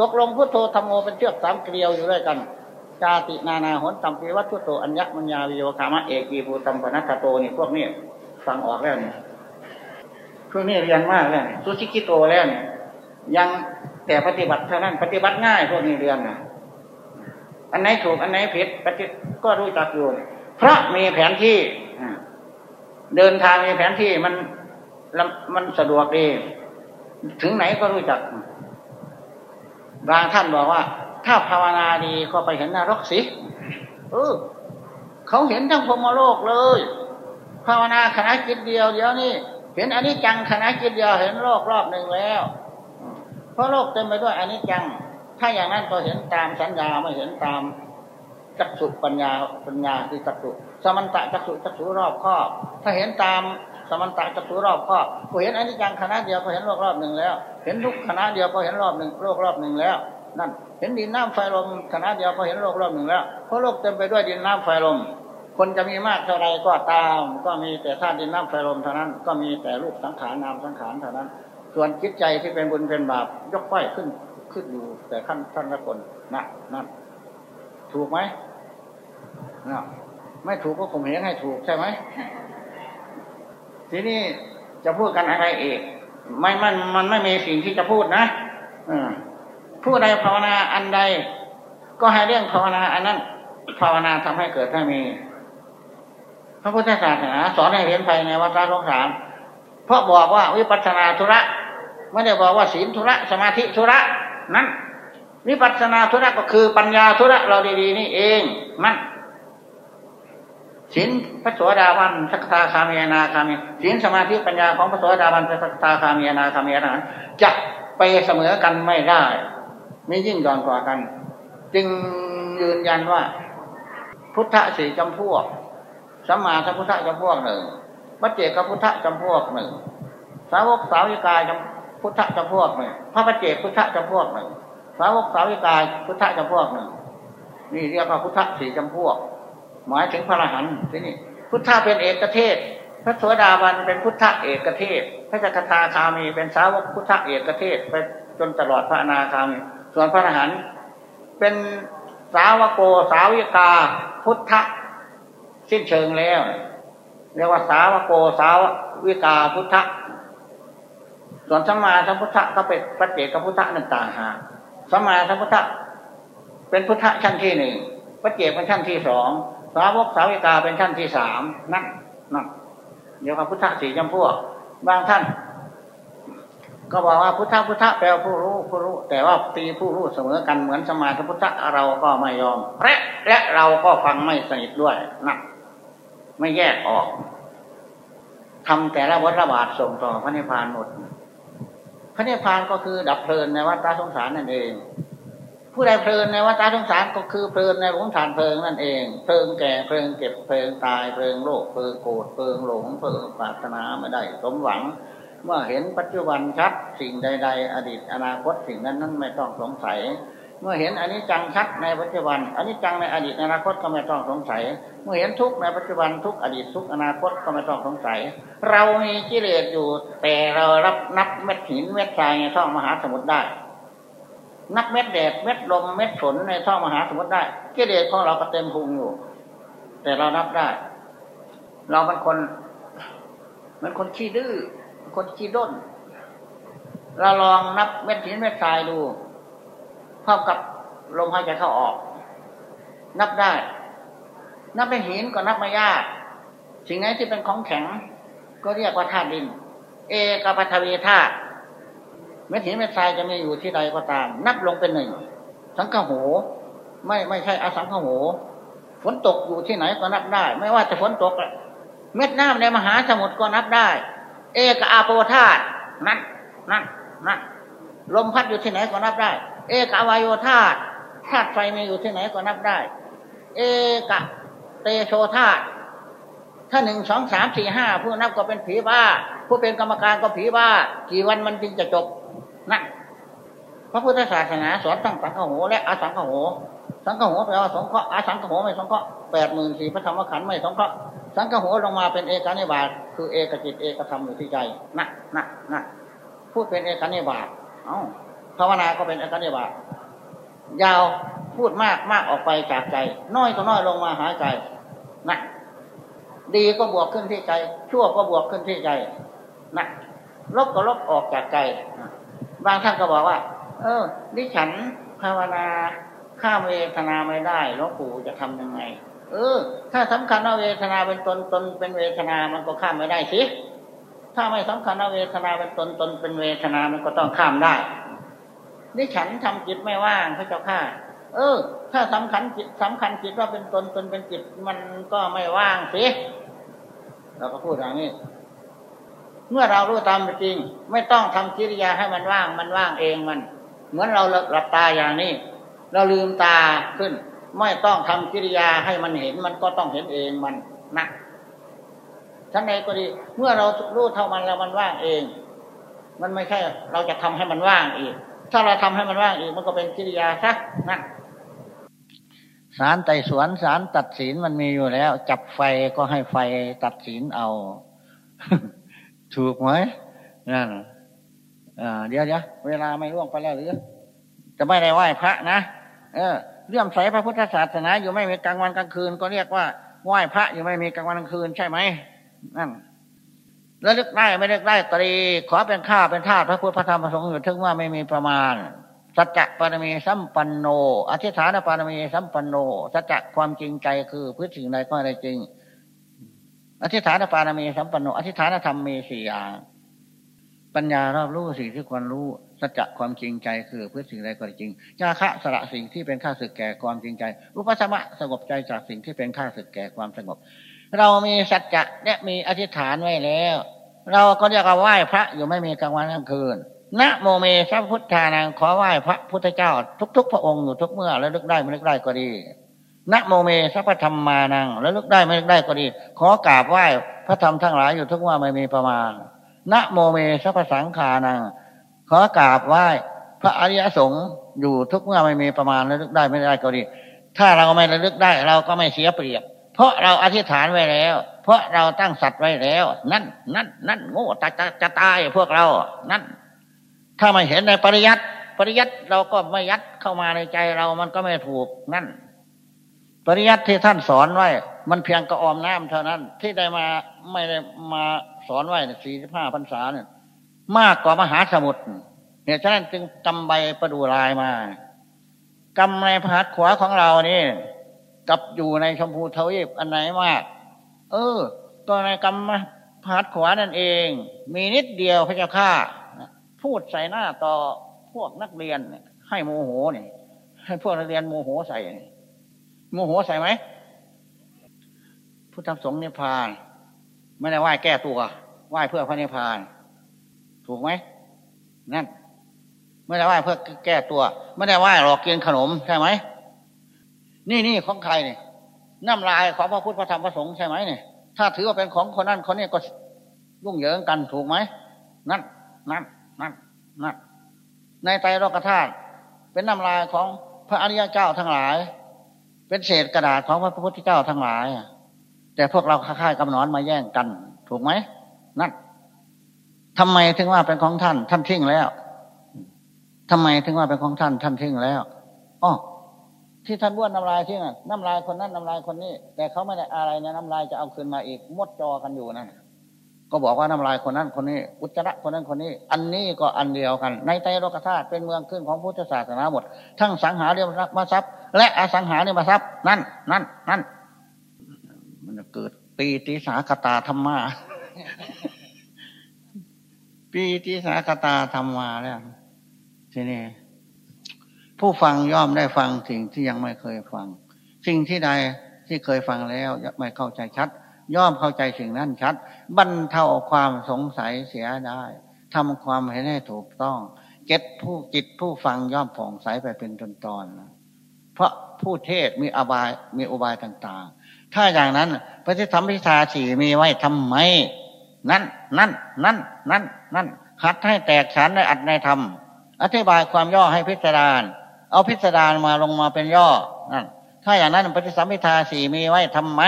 ตกลงพุทโธธรรมโมเป็นเชือกสามเกลียวอยู่ด้วยกันจาตินานาหนตัมปีวัตถุโตอัญญมัญญาวิโยคามะเอกีภูตัมปนัตโตนี่พวกนี้ฟังออกแล้วเนี่ยพวกนี้เรียนมากแล้วสุชิกิโตแล้วเนี่ยยังแต่ปฏิบัติเท่านั้นปฏิบัติง่ายพวกนี้เรียนนะอันไหนถูกอันไหนผิดปฏิก็รู้จักอยู่เพราะมีแผนที่ เดินทางมีแผนที่มันมันสะดวกดี ถึงไหนก็รู้จัก บางท่านบอกว่า ถ้าภาวนาดีก็ไปเห็นนรกสิ เออ เขาเห็นทั้งพมโลกเลย ภาวนาขณะจิตเดียวเดียวนี่เห็นอันนี้จังขณะจิตเดียวเห็นโลกรอบหนึ่งแล้ว เพราะโลกเต็มไปด้วยอันนี้จัง ถ้าอย่างนั้นก็เห็นตามสัญญาไม่เห็นตามจักสุปัญญาปัญญาคือจักสุ สมันตะจักสุจักสุรอบครอบ ถ้าเห็นตามสมันตะจักสุรอบครอบก็เห็นอนนี้จังคณะเดียวก็เห็นโลกรอบหนึ่งแล้ว เห็นทุกคณะเดียวก็เห็นรอบหนึ่งโลกรอบหนึ่งแล้ว นั่น เห็นดินน้ำไฟลมขณะเดียวก็เห็นโลกรอบหนึ่งแล้วเพราะโลกเต็มไปด้วยดินน้ำไฟลม คนจะมีมากเท่าไรก็ตาม ก็มีแต่ธาตุดินน้ำไฟลมเท่านั้น ก็มีแต่รูปสังขารนามสังขารเท่านั้น ส่วนจิตใจที่เป็นบุญเป็นบาปยกไฟขึ้นขึ้นอยู่แต่ขั้นท่านละคนนะนั่นถูกไหมนะ ไม่ถูกก็ข่มเหงให้ถูกใช่ไหมทีนี้จะพูดกันอะไรอีกไม่มันมันไม่มีสิ่งที่จะพูดนะอืมผู้ใดภาวนาอันใด ก็ให้เรื่องภาวนาอันนั้น ภาวนาทำให้เกิดให้มี พระพุทธศาสนาสอนให้เห็นภายในวัฏสงสารเพราะบอกว่าวิปัสนาธุระไม่ได้บอกว่าศีลธุระสมาธิธุระนั้นวิปัสนาธุระก็คือปัญญาธุระเราดีๆนี่เองนั่น ศีลพระสวสดาวันสักตาคามีนาคามีศีลสมาธิปัญญาของพระสวสดาวันสักตาคามีนาคามีนั้นจะไปเสมอกันไม่ได้ไม่ยิ่งย่อนกว่ากัน จึงยืนยันว่า พุทธสี่จำพวกสัมมาสัมพุทธจำพวกหนึ่งปัจเจกพุทธจำพวกหนึ่งสาวกสาวิกายจำพุทธจำพวกหนึ่งพระปัจเจกพุทธจำพวกหนึ่งสาวกสาวิกายพุทธจำพวกหนึ่งนี่เรียกว่าพุทธสี่จำพวก หมายถึงพระอรหันต์ที่นี่พุทธะเป็นเอกเทศ พระโสดาบันเป็นพุทธะเอกเทศ พระจักรทาคามีเป็นสาวกพุทธะเอกเทศไปจนตลอดพระอนาคามี ส่วนพระอรหันต์เป็นสาวโกสาวิกา พุทธะสิ้นเชิงแล้ว เรียกว่าสาวโกสาวิกาพุทธะส่วนสัมมาสัมพุทธะก็เป็นพระเจกพุทธะนั่นต่างหากสัมมาสัมพุทธะเป็นพุทธะชั้นที่หนึ่งพระเจกเป็นชั้นที่สอง สาวกสาวิกาเป็นชั้นที่สามนั่นนั่นเดี๋ยวกับพุทธสี่จำพวก บางท่าน ก็บอกว่าพุทธพุทธแปลผู้รู้ผู้รู้ แต่ว่าตีผู้รู้เสมอกันเหมือนสมาธิพุทธเราก็ไม่ยอมและและเราก็ฟังไม่สนิทด้วยนะไม่แยกออกทำแต่ละวัฏบาทส่งต่อพระนิพพานหมด พระนิพพานก็คือดับเพลินในวัฏสงสารนั่นเอง ผู้ใดเพลินในวัฏสงสารก็คือเพลินในหลงฐานเพลิงนั่นเองเพลิงแก่เพลิงเก็บเพลิงตายเพลิงโลกเพลิงโกรธเพลิงหลงเพลิงปรารถนาไม่ได้สมหวัง เมื่อเห็นปัจจุบันชัดสิ่งใด ๆ อดีตอนาคตสิ่งนั้นนั้นไม่ต้องสงสัย เมื่อเห็นอันนี้จังชัดในปัจจุบันอันนี้จังในอดีตอนาคตก็ไม่ต้องสงสัย เมื่อเห็นทุกในปัจจุบันทุกอดีตทุกอนาคตก็ไม่ต้องสงสัย เรามีกิเลสอยู่แต่เรารับนับเม็ดหินเม็ดทรายในท่องมหาสมุทรได้ นับเม็ดแดดเม็ดลมเม็ดฝนในท่องมหาสมุทรได้กิเลสของเราก็เต็มพุงอยู่ แต่เรานับได้ เราเป็นคนมันคนขี้ดื้อคนขี้ด้น เราลองนับเม็ดหินเม็ดทรายดูพร้อมกับลมหายใจเข้าออก นับได้ นับเป็นหินก็นับไม่ยาก สิ่งไหนที่เป็นของแข็ง ก็เรียกว่าธาตุดิน เอกปัทวีธาตุ เม็ดหินเม็ดทรายจะมีอยู่ที่ใดก็ตาม นับลงเป็นหนึ่ง สังฆโห ไม่ไม่ใช่อสังฆโห ฝนตกอยู่ที่ไหนก็นับได้ ไม่ว่าจะฝนตกเม็ดน้ำในมหาสมุทรก็นับได้ เอกอาโปธาตุนั่นนั่นนั่นลมพัดอยู่ที่ไหนก็นับได้ เอกอวายโยธาตุธาตุไฟมีอยู่ที่ไหนก็นับได้ เอกเตโชธาตุถ้าหนึ่งสองสามสี่ห้าผู้นับก็เป็นผีบ้า ผู้เป็นกรรมการก็ผีบ้า กี่วันมันจึงจะจบ นั่นพระพุทธศาสนาสอนตั้งสังฆโหและอาสังฆโห สังฆโหแปลว่าสงเคราะห์อสังฆโหไม่สงเคราะห์แปดหมื่นสี่พระธรรมขันธ์ไม่สงเคราะห์สังฆโหลงมาเป็นเอกานิบาตคือเอกจิตเอกธรรมอยู่ที่ใจนะนะนะพูดเป็นเอกานิบาตเอ้าภาวนาก็เป็นเอกานิบาตยาวพูดมากมากออกไปจากใจ น้อยก็น้อยลงมาหาใจนะดีก็บวกขึ้นที่ใจ ชั่วก็บวกขึ้นที่ใจนะลบก็ลบออกจากใจ บางท่านก็บอกว่า เออดิฉันภาวนาข้ามเวทนาไม่ได้หลวงปู่จะทํำยังไง เออ ถ้าสำคัญว่าเวทนาเป็นตนตนเป็นเวทนามันก็ข้ามไม่ได้สิถ้าไม่สำคัญว่าเวทนาเป็นตนตนเป็นเวทนามันก็ต้องข้ามได้ดิฉันทำจิตไม่ว่างพระเจ้าข้าเออ ถ้าสำคัญจิตสำคัญจิตว่าเป็นตนตนเป็นจิตมันก็ไม่ว่างสิเราก็พูดอย่างนี้ เมื่อเรารู้ตามจริง ไม่ต้องทำกิริยาให้มันว่างมันว่างเองมัน เหมือนเราหลับตาอย่างนี้ เราลืมตาขึ้น ไม่ต้องทำกิริยาให้มันเห็นมันก็ต้องเห็นเองมันนะทั้งในก็ดี เมื่อเรารู้เท่ามันแล้วมันว่างเอง มันไม่ใช่ เราจะทำให้มันว่างอีก ถ้าเราทำให้มันว่างอีก มันก็เป็นกิริยาซะนะสารไต่สวนสารตัดสินมันมีอยู่แล้ว จับไฟก็ให้ไฟตัดสินเอา ถูกไหมนั่นเดี๋ยวเดี๋ยวเวลาไม่ล่วงไปแล้วหรือ จะไม่ได้ไหว้พระนะเออเรื่องใสพระพุทธศาสนาอยู่ไม่มีกลางวันกลางคืน ก็เรียกว่าไหว้พระอยู่ไม่มีกลางวันกลางคืนใช่ไหมนั่นแล้วเลือกได้ไม่เลือกได้ตรีขอเป็นข้าเป็นทาสพระพุทธพระธรรมพระสงฆ์อยู่ถึงว่าไม่มีประมาณสัจจะปารมีสัมปันโนอธิษฐานปารมีสัมปันโนสัจจะความจริงใจคือพื้นสิ่งใดก็ได้จริง อธิษฐานปารมีสัมปันโนอธิษฐานธรรมมีสี่อย่าง ปัญญารอบรู้สิ่งที่ควรรู้สัจจะความจริงใจคือเพื่อสิ่งใดก็จริงจาคะสละสิ่งที่เป็นข้าศึกแก่ความจริงใจ อุปสมะสงบใจจากสิ่งที่เป็นข้าศึกแก่ความสงบ เรามีสัจจะและมีอธิษฐานไว้แล้ว เราก็เรียกว่าไหว้พระอยู่ไม่มีกลางวันกลางคืนนะโมเมสัพพะพุทธานังขอไหว้พระพุทธเจ้า ทุก ๆ พระองค์อยู่ทุกเมื่อแล้วลึกได้ไม่ลึกได้ก็ดี นะโมเมสัพธรรมมานัง ระลึกได้ไม่ระลึกได้ก็ดี ขอกราบไหว้พระธรรมทั้งหลายอยู่ทุกเมื่อไม่มีประมาณนะโมเมสัพพะสังฆานัง ขอกราบไหว้พระอริยสงฆ์อยู่ทุกเมื่อไม่มีประมาณแล้วลึกได้ไม่ได้ก็ดี ถ้าเราไม่ระลึกได้เราก็ไม่เสียเปรียบ เพราะเราอธิษฐานไว้แล้ว เพราะเราตั้งสัตย์ไว้แล้ว นั่น นั่น นั่นโง่จะจะจะตายพวกเรา นั่น ถ้าไม่เห็นในปริยัติปริยัติเราก็ไม่ยัดเข้ามาในใจเรามันก็ไม่ถูกนั่น ปริยัติที่ท่านสอนไว้ มันเพียงกระออมน้ำเท่านั้น ที่ได้มาไม่ได้มาสอนไว้สี่สิบห้าพรรษาเนี่ยมากกว่ามหาสมุทรเนี่ยฉะนั้นจึงกำใบประดูลายมากำในพหัตขวาของเรานี่กับอยู่ในชมพูทวีปอันไหนมาก เออตัวในกำพหัตขวานั่นเอง มีนิดเดียวพระเจ้าข้าพูดใส่หน้าต่อพวกนักเรียนให้โมโหเนี่ยให้พวกนักเรียนโมโหใส่ โมโหใส่ไหมพุทธสงฆ์นิพพาน ไม่ได้ไหว้แก้ตัวไหว้เพื่อพระนิพพาน ถูกไหมนั่นไม่ได้ไหว้เพื่อแก้ตัว ไม่ได้ไหว้หลอกกินขนมใช่ไหมนี่นี่ของใครเนี่ยน้ำลายของพระพุทธพระธรรมพระสงฆ์ใช่ไหมเนี่ยถ้าถือว่าเป็นของคนนั้นคนนี้ก็ยุ่งเหยิงกันถูกไหมนั่นนั่นนั่นนั่นในไตรโลกธาตุเป็นน้ำลายของพระอริยเจ้าทั้งหลาย เป็นเศษกระดาษของพระพุทธเจ้าทั้งหลายแต่พวกเราค่ายกำนอนมาแย่งกัน ถูกไหมนั่นทำไมถึงว่าเป็นของท่าน ท่านทิ้งแล้วทำไมถึงว่าเป็นของท่าน ท่านทิ้งแล้วอ๋อที่ท่านบ้วนน้ำลายทิ้งน้ำลายคนนั้นน้ำลายคนนี้ แต่เขาไม่ได้อะไรเนี่ยน้ำลายจะเอาคืนมาอีกมดจอกันอยู่นั่น ก็บอกว่าน้ำลายคนนั้นคนนี้อุจจาระคนนั้นคนนี้ อันนี้ก็อันเดียวกัน ในไตรโลกธาตุเป็นเมืองขึ้นของพุทธศาสนาหมด ทั้งสังหาเรียมรักมาทรัพย์ และอสังหาริมทรัพย์นั่นนั่นนั่นมันจะเกิดปีติสาคตาธรรมะปีติสาคตาธรรมาแล้วทีนี้ผู้ฟังย่อมได้ฟังสิ่งที่ยังไม่เคยฟัง สิ่งที่ใดที่เคยฟังแล้วไม่เข้าใจชัด ย่อมเข้าใจสิ่งนั้นชัด บรรเทาความสงสัยเสียได้ทำความเห็นให้ถูกต้องเก็ตผู้จิตผู้ฟังย่อมผ่องใสไปเป็นตอนตอนเพราะผู้เทศมีอบายมีอุบายต่าง ๆ ถ้าอย่างนั้นปฏิสัมพิทาสี่มีไว้ทำไม นั่น นั่น นั่น นั่น นั่น หัดให้แตกฉานในอัดในธรรม อธิบายความย่อให้พิจารณาเอาพิจารณามาลงมาเป็นย่อนั่นถ้าอย่างนั้นปฏิสัมพิทาสี่มีไว้ทำไม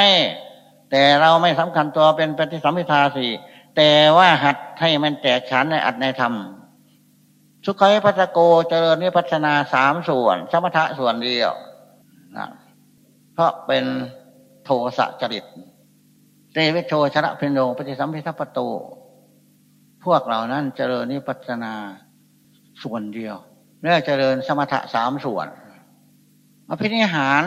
แต่เราไม่สำคัญตัวเป็นปฏิสัมพิทาสี่แต่ว่าหัดให้มันแตกฉานในอัดในธรรมสุขัยพัฒโกเจริญนิพัฒนาสามส่วน สมถะส่วนเดียวนะเพราะเป็นโทสะจริตเตวิโชชนะพินโดปฏิสัมพิทัปโตพวกเหล่านั้นเจริญนิพัฒนาส่วนเดียวเนื่อเจริญสมถะสามส่วนอภินิหาร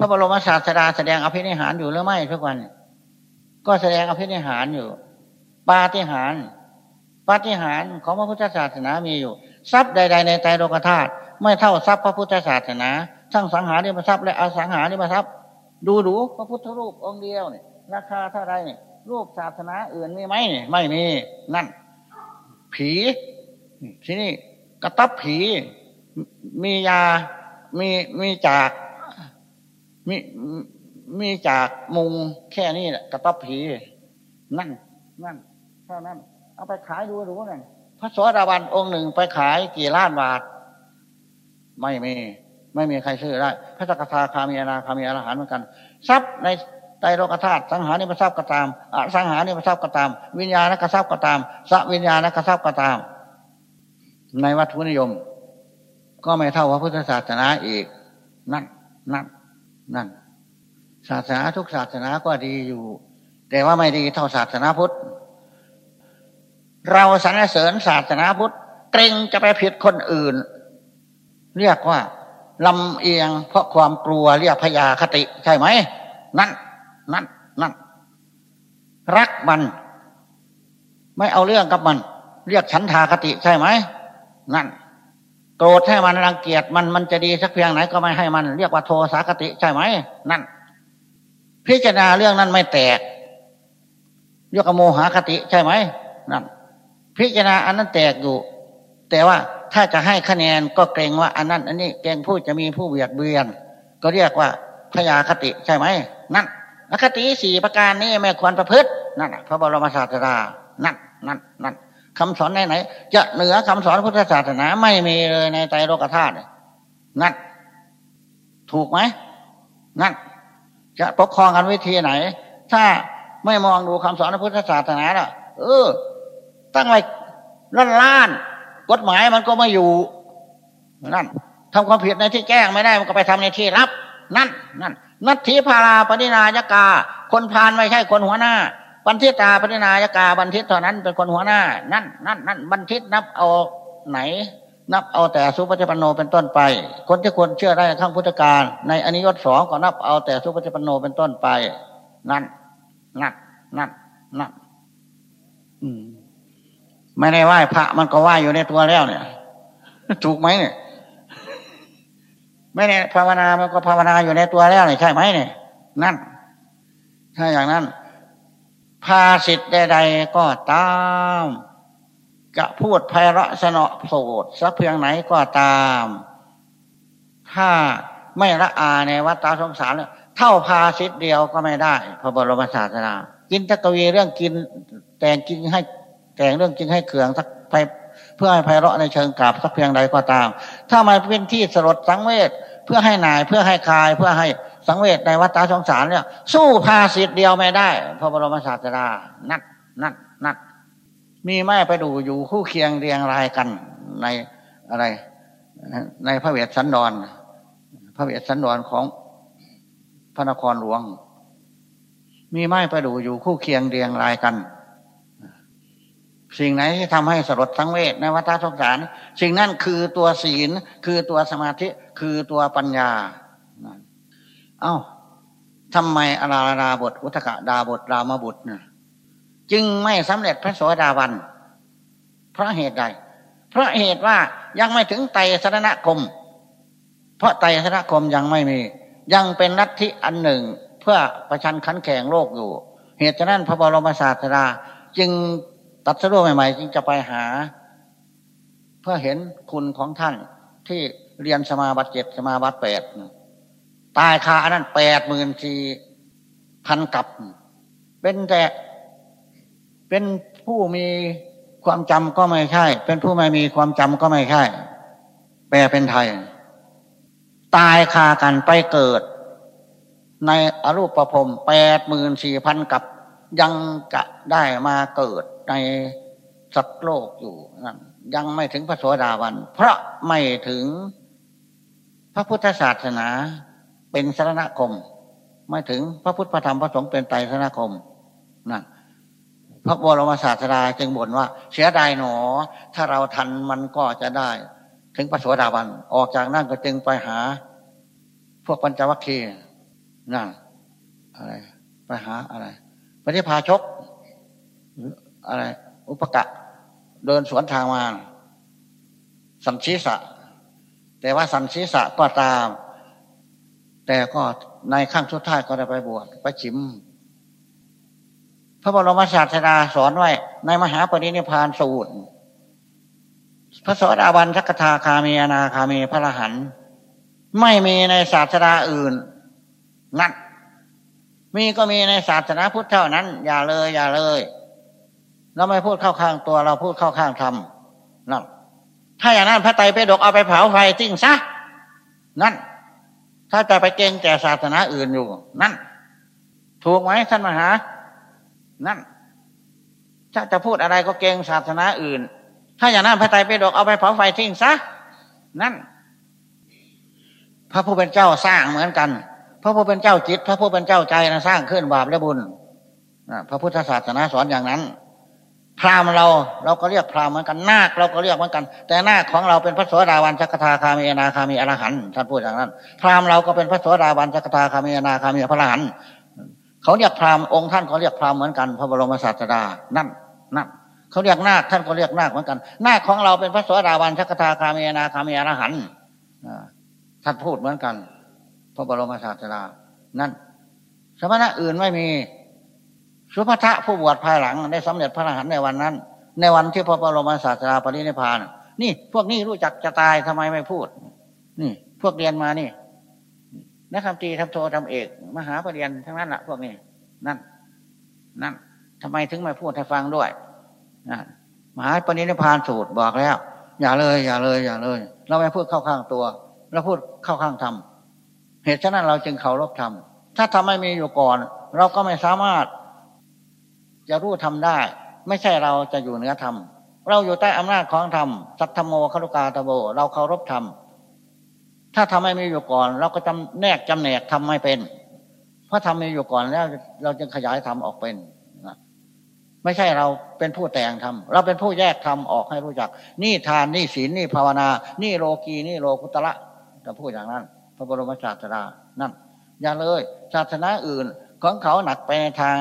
พระบรมศาสดาแสดงอภินิหารอยู่หรือไม่ทุกวัน ก็แสดงอภินิหารอยู่ ปาฏิหารปาฏิหารของพระพุทธศาสนามีอยู่ ทรัพย์ใด ๆ ในใจโลกธาตุไม่เท่าทรัพย์พระพุทธศาสนา ทั้งสังหาริมทรัพย์และอสังหาริมทรัพย์ดูดูพระพุทธรูปองค์เดียวเนี่ยราคาเท่าไรเนี่ยรูปศาสนาอื่นมีไหมนี่ไม่มีนั่น ผีที่นี่กระตับผี มียา มีมีจาก มีมีจากมุงแค่นี้แหละกระตับผี นั่น นั่นเท่านั้น เอาไปขายดูรู้หน่อยพระสวสดาวันองค์หนึ่งไปขายกี่ล้านบาท ไม่มี ไม่มีใครซื้อได้ พระสกทาคามีนาคามีอรหันเหมือนกัน ทรัพย์ในไตรโลกธาตุสังหาริมทรัพย์ก็ตามอสังหาริมทรัพย์ก็ตาม วิญญาณกทรัพย์ก็ตามสวิญญาณกทรัพย์ก็ตาม ในวัตถุนิยม ก็ไม่เท่าพระพุทธศาสนาอีก นั่นนั่น นั่น ศาสนาทุกศาสนาก็ดีอยู่ แต่ว่าไม่ดีเท่าศาสนาพุทธ เราสรรเสริญศาสนาพุทธเกรงจะไปผิดคนอื่น เรียกว่าลำเอียงเพราะความกลัวเรียกพยาคติ ใช่ไหม นั่น นั่น นั่น รักมัน ไม่เอาเรื่องกับมัน เรียกฉันทาคติใช่ไหม นั่น โกรธให้มันรังเกียจมันมันจะดีสักเพียงไหนก็ไม่ให้มันเรียกว่าโทสาคติใช่ไหมนั่น พิจารณาเรื่องนั้นไม่แตกเรียกว่าโมหคติใช่ไหมนั่นพิจารณาอันนั้นแตกอยู่ แต่ว่าถ้าจะให้คะแนนก็เกรงว่าอันนั้น อันนี้เกรงผู้จะมีผู้เบียดเบียน ก็เรียกว่าพยาคติใช่ไหมนั่นอคติสี่ประการนี้ไม่ควรประพฤตินั่นพระบรมศาสดานั่นนั่นนั่น คำสอนไหนไหนจะเหนือคำสอนพุทธศาสนาไม่มีเลยในใจโลกธาตุนั่นถูกไหมนั่นจะปกครองกันวิธีไหน ถ้าไม่มองดูคำสอนพุทธศาสนาล่ะ เออ ตั้งไว้ล้านล้านกฎหมายมันก็ไม่อยู่นั่นทำความผิดในที่แจ้งไม่ได้มันก็ไปทำในที่รับ นั่นนั่นนัตถิพาราปณินายกา คนพานไม่ใช่คนหัวหน้า บันทิตาปณินายกาบันทิตเท่านั้นเป็นคนหัวหน้า นั่นนั่นนั่นบันทิตนับเอาไหน นับเอาแต่สุปฏิปันโนเป็นต้นไป คนที่ควรเชื่อได้ข้างพุทธการในอนิยตสองก็นับเอาแต่สุปฏิปันโนเป็นต้นไป นั่นนั่นนั่นนั่นอืมไม่ได้ไหว้พระมันก็ไหว้อยู่ในตัวแล้วเนี่ย ถูกไหมเนี่ยไม่เนี่ยภาวนามันก็ภาวนาอยู่ในตัวแล้วเนี่ยใช่ไหมเนี่ยนั่นถ้าอย่างนั้น ภาสิทธิ์ใดๆก็ตาม จะพูดไพเราะสนอโสดสักเพียงไหนก็ตาม ถ้าไม่ละอาในวัฏฏสงสารเท่าภาสิทธิ์เดียวก็ไม่ได้พระบรมศาสนากินตะกวีเรื่องกินแต่งกินให้แต่งเรื่องจริงให้เขื่องสักไปเพื่อให้ไพเราะในเชิงกราบสักเพียงใดก็ตาม ถ้ามาเป็นที่สลดสังเวชเพื่อให้นายเพื่อให้คลายเพื่อให้ สังเวชในวัฏสงสารเนี่ย สู้ภาสิทธิ์เดียวไม่ได้พระบรมศาสดานัดนัดนัดมีไม่ไปดูอยู่คู่เคียงเรียงรายกันในอะไร ในพระเวทสันดร พระเวทสันดรของพระนครหลวง มีไม้ประดูอยู่คู่เคียงเรียงรายกัน สิ่งไหนที่ทำให้สลดสังเวชในวัฏสงสาร สิ่งนั้นคือตัวศีล คือตัวสมาธิ คือตัวปัญญา เอ้าทำไมอาราดาบทอุทกะดาบทรามบุตรเนี่ยจึงไม่สำเร็จพระโสดาบันเพราะเหตุใด เพราะเหตุว่ายังไม่ถึงไตรสรณคม เพราะไตรสรณคมยังไม่มี ยังเป็นนัตทิอันหนึ่งเพื่อประชันขันแข่งโลกอยู่ เหตุฉะนั้นพระบรมศาสดาจึงตัดสรุปใหม่ ๆ จึงจะไปหา เพื่อเห็นคุณของท่านที่เรียนสมาบัติเจ็ดสมาบัติแปด ตายคาอันนั้นแปดหมื่นสี่พันกับ เป็นแต่เป็นผู้มีความจำก็ไม่ใช่ เป็นผู้ไม่มีความจำก็ไม่ใช่ แปลเป็นไทย ตายคากันไปเกิด ในอรูปประพรมแปดหมื่นสี่พันกับ ยังจะได้มาเกิดในสัตว์โลกอยู่นั่นยังไม่ถึงพระโสดาบัน เพราะไม่ถึงพระพุทธศาสนา เป็นสรณคมไม่ถึงพระพุทธพระธรรมพระสงฆ์เป็นไตรสรณคมนั่นพระบรมศาสดาจึงบ่นว่า เสียดายหนอ ถ้าเราทันมันก็จะได้ ถึงพระโสดาบัน ออกจากนั่นก็จึงไปหา พวกปัญจวัคคีย์นั่นอะไร ไปหาอะไรปฏิพาชกอะไร อุปกะ เดินสวนทางมา สันชีสะ แต่ว่าสันชีสะก็ตาม แต่ก็ในข้างชุดท้ายก็ได้ไปบวชไปชิม พระบรมศาสดาสอนไว้ ในมหาปรินิพานสูตร พระสวสดาบันสักทาคามีนาคามีพระรหันไม่มีในศาสดาอื่น นั่นมีก็มีในศาสนาพุทธเท่านั้น อย่าเลย อย่าเลย เราไม่พูดเข้าข้างตัวเราพูดเข้าข้างธรรมนั่นถ้าอย่างนั้นพระไตรปิฎกเอาไปเผาไฟทิ้งซะนั่น ถ้าจะไปเก่งแต่ศาสนาอื่นอยู่ นั่น ถูกไหมท่านมหา นั่น ถ้าจะพูดอะไรก็เก่งศาสนาอื่น ถ้าอย่างนั้นพระไตรปิฎกเอาไปเผาไฟทิ้งซะ นั่น พระผู้เป็นเจ้าสร้างเหมือนกัน พระผู้เป็นเจ้าจิต พระผู้เป็นเจ้าใจนะสร้างขึ้นบาปและบุญพระพุทธศาสนาสอนอย่างนั้น พราหมณ์เราเราก็เรียกพราหมณ์เหมือนกันนาคเราก็เรียกเหมือนกัน แต่นาคของเราเป็นพระโสดาบันจักทาคามีนาคามีอรหันท่านพูดอย่างนั้น พราหมณ์เราก็เป็นพระโสดาบันจักทาคามีนาคามีพระอรหันเขาเรียกพราหมณ์องค์ท่านเขาเรียกพราหมณ์เหมือนกัน พระบรมศาสดานั่นนั่นเขาเรียกนาคท่านก็เรียกนาคเหมือนกัน นาคของเราเป็นพระสวสดาวันชักทาคามีนาคามีอรหันท่านพูดเหมือนกัน พระบรมศาสดานั่นสมณะอื่นไม่มี สุภทะผู้บวชภายหลังได้สำเร็จพระอรหันต์ในวันนั้น ในวันที่พระบรมศาสดาปรินิพานนี่พวกนี้รู้จักจะตายทำไมไม่พูด นี่ พวกเรียนมานี่นักคำตีทำโททำเอกมหาปรริญญาทั้งนั้นแหละพวกนี้ นั่น นั่นทำไมถึงไม่พูดให้ฟังด้วยมหาปริญญาพานสูตรบอกแล้ว อย่าเลย อย่าเลย อย่าเลย เราไม่พูดเข้าข้างตัวเราพูดเข้าข้างธรรมเหตุฉะนั้นเราจึงเคารพธรรมถ้าทำไม่มีอยู่ก่อน เราก็ไม่สามารถ จะรู้ทำได้ ไม่ใช่เราจะอยู่เหนือธรรม เราอยู่ใต้อำนาจของธรรมสัทธโมคารุกาตโบ เราเคารพธรรม ถ้าทำไม่มีอยู่ก่อน เราก็จำแนกจำแนกทำไม่เป็น เพราะทำมีอยู่ก่อนแล้ว เราจึงขยายทำออกเป็นไม่ใช่เราเป็นผู้แต่งทำเราเป็นผู้แยกทำออกให้รู้จัก นี่ทานนี่ศีลนี่ภาวนา นี่โลกีนี่โลกุตระจะพูดอย่างนั้น พระบรมศาสดานั่นอย่าเลยศาสนาอื่นของเขาหนักไปในทาง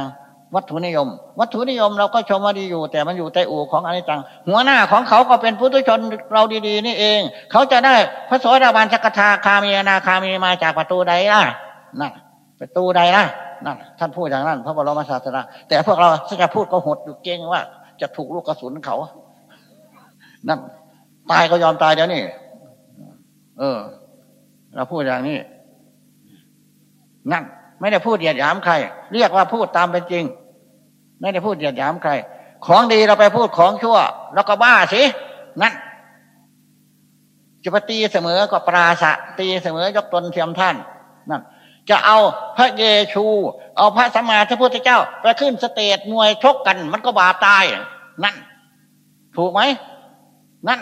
วัตถุนิยม วัตถุนิยมเราก็ชมว่าดีอยู่ แต่มันอยู่ใต้อู่ของอนิจจัง หัวหน้าของเขาก็เป็นพุทธชนเราดีๆ นี่เอง เขาจะได้พระโสดาบันสกทาคามีนาคามีมาจากประตูใดล่ะนั่นประตูใดล่ะนั่นท่านพูดอย่างนั้น พระบรมศาสดาแต่พวกเราจะพูดก็หดอยู่เก่งว่า จะถูกลูกกระสุนเขา นั่นตายก็ยอมตายเดี๋ยวนี้เออ เราพูดอย่างนี้นั่น ไม่ได้พูดเหยียดหยามใคร เรียกว่าพูดตามเป็นจริง ไม่ได้พูดเหยียดหยามใคร ของดีเราไปพูดของชั่วเราก็บ้าสินั่นจะไปตีเสมอก็ปลาสะ ตีเสมอยกตนเทียมท่านนั่นจะเอาพระเยซู เอาพระสัมมาสัมพุทธเจ้า ไปขึ้น stage มวยชกกัน มันก็บาปตาย นั่น ถูกไหม นั่น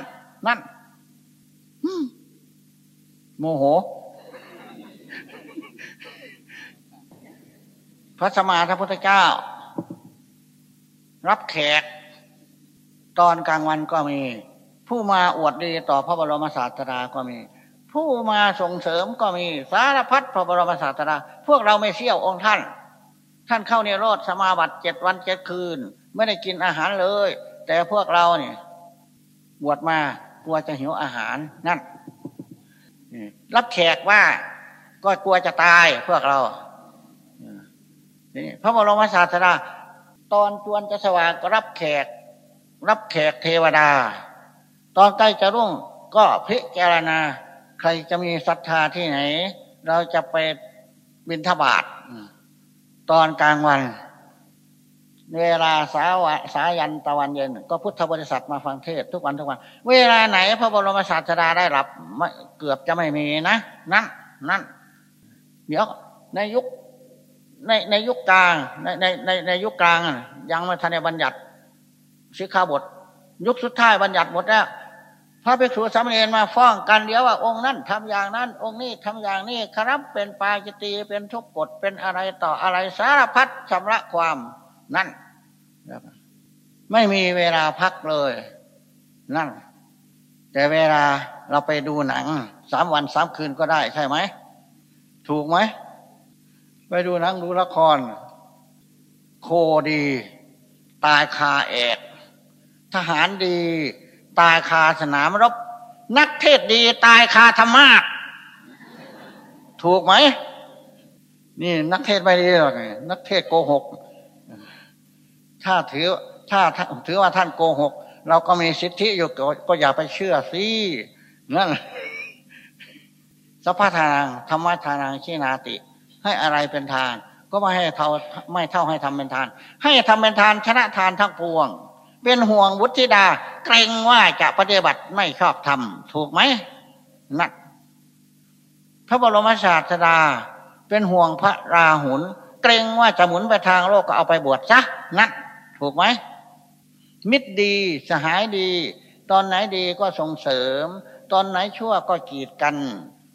นั่นโมโห พระสมาพระพุทธเจ้า รับแขก ตอนกลางวันก็มี ผู้มาอวดดีต่อพระบรมศาสดาก็มี ผู้มาส่งเสริมก็มีสารพัดพระบรมศาสดาพวกเราไม่เชี่ยวองค์ท่าน ท่านเข้าในรถสมาบัติเจ็ดวันเจ็ดคืน ไม่ได้กินอาหารเลย แต่พวกเราเนี่ยบวชมากลัวจะหิวอาหารนั่นรับแขกว่าก็กลัวจะตายพวกเรา พระบรมศาสดาตอนจวนจะสว่างก็รับแขก รับแขกเทวดา ตอนใกล้จะรุ่งก็พิจารณา ใครจะมีศรัทธาที่ไหน เราจะไปบินทบาทตอนกลางวัน เวลาสาวสายันตะวันเย็น ก็พุทธบริษัทมาฟังเทศทุกวันทุกวัน เวลาไหน พระบรมศาสดาได้รับเกือบจะไม่มีนะ นั่นนั่นเดี๋ยวในยุค ในในยุคกลางในในในในยุคกลางยังไม่ทันในบัญญัติสิกขาบท ยุคสุดท้ายบัญญัติหมดแล้วพระภิกษุสามเณรมาฟ้องกันเดี๋ยวว่าองค์นั้นทำอย่างนั้น องค์นี้ทำอย่างนี้ครับเป็นปาจิตีเป็นทุกกฎเป็นอะไรต่ออะไรสารพัดชำระความนั่นไม่มีเวลาพักเลย นั่น แต่เวลาเราไปดูหนังสามวันสามคืนก็ได้ใช่ไหม ถูกไหม ไปดูหนังดูละคร โคดี ตายคาเอกทหารดี ตายคาสนามรบ นักเทศดีตายคาธรรมะถูกไหม นี่นักเทศไม่ดีหรอกนักเทศโกหก ถ้าถือถ้าถือว่าท่านโกหก เราก็มีสิทธิอยู่ก็อย่าไปเชื่อสินั่นสัพพทางธรรมทานังชินาติ ให้อะไรเป็นทาน ก็ไม่ให้เท่าไม่เท่าให้ทำเป็นทาน ให้ทำเป็นทานชนะทานทั้งปวง เป็นห่วงวุฒิดา เกรงว่าจะปฏิบัติไม่ชอบทำถูกไหมนักพระบรมศาสดา เป็นห่วงพระราหุลเกรงว่าจะหมุนไปทางโลกก็เอาไปบวชซะนักถูกไหมมิตรดีสหายดี ตอนไหนดีก็ส่งเสริม ตอนไหนชั่วก็กีดกัน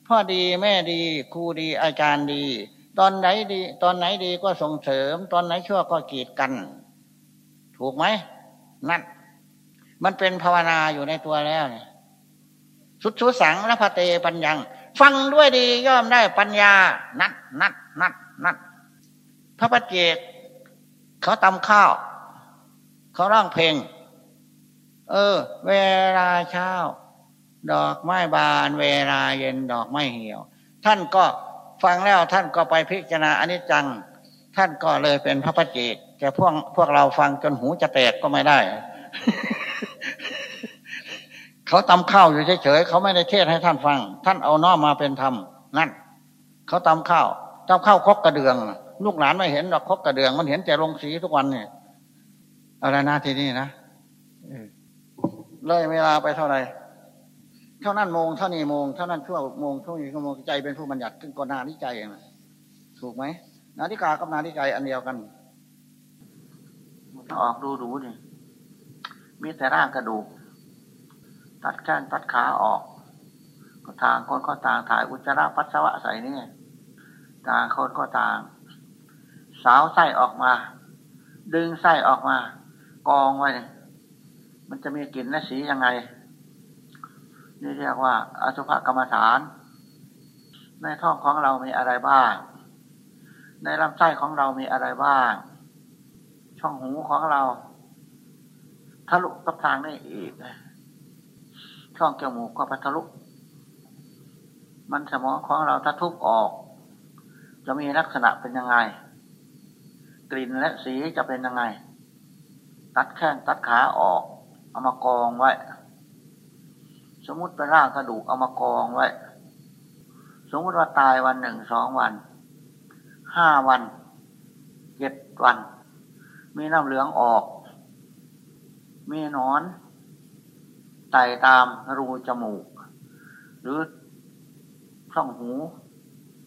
พ่อดีแม่ดีครูดีอาจารย์ดี ตอนไหนดี ตอนไหนดีก็ส่งเสริม ตอนไหนชั่วก็กีดกัน ถูกไหมนั่นมันเป็นภาวนาอยู่ในตัวแล้วเนี่ยสุดสุสังและพระเตปัญญัง ฟังด้วยดีย่อมได้ปัญญา นัดนัดนัดนัดพระปัจเจกเขาตำข้าว เขาร้องเพลง เออ เวลาเช้า ดอกไม้บาน เวลาเย็นดอกไม้เหี่ยว ท่านก็ ฟังแล้วท่านก็ไปพิจารณาอนิจจัง ท่านก็เลยเป็นพระปัจเจกแต่พวกพวกเราฟังจนหูจะแตกก็ไม่ได้ เขาตำข้าวอยู่เฉยๆเขาไม่ได้เทศให้ท่านฟัง ท่านเอาน้อมาเป็นธรรมนั่นเขาตำข้าวตำข้าวคกกระเดือง ลูกหลานไม่เห็นหรอกคกกระเดือง มันเห็นแต่ลงสีทุกวันเนี่ยอะไรนะทีนี้นะเลยเวลาไปเท่าไหร่ เท่านั้นโมงเท่านี้โมงเท่านั้นชั่วโมงเท่านี้ชั่วโมงใจเป็นผู้บัญญัติขึ้นก็นาฬิใจเองถูกไหมนาฬิกากับนาฬิกาอันเดียวกันออกดูดูนี่มีแต่ร่างกระดูก ตัดแข้งตัดขาออก ก็ทางคนก็ต่างถ่ายอุจจาระปัสสาวะใส่นี่ต่างคนก็ต่าง สาวไส้ออกมา ดึงไส้ออกมา กองไว้ มันจะมีกลิ่นและสียังไง นี่เรียกว่าอสุภกรรมฐาน ในท้องของเรามีอะไรบ้าง ในลำไส้ของเรามีอะไรบ้าง ช่องหูของเราทะลุกับทางนี่อีกช่องจมูกก็ไปทะลุ มันสมองของเราถ้าทุบออก จะมีลักษณะเป็นยังไง กลิ่นและสีจะเป็นยังไง ตัดแข้งตัดขาออก เอามากองไว้ สมมติไปร่างกระดูกเอามากองไว้ สมมติว่าตายวันหนึ่งสองวัน ห้าวันเจ็ดวัน มีน้ำเหลืองออก มีนอนไต่ตามรูจมูก หรือช่องหู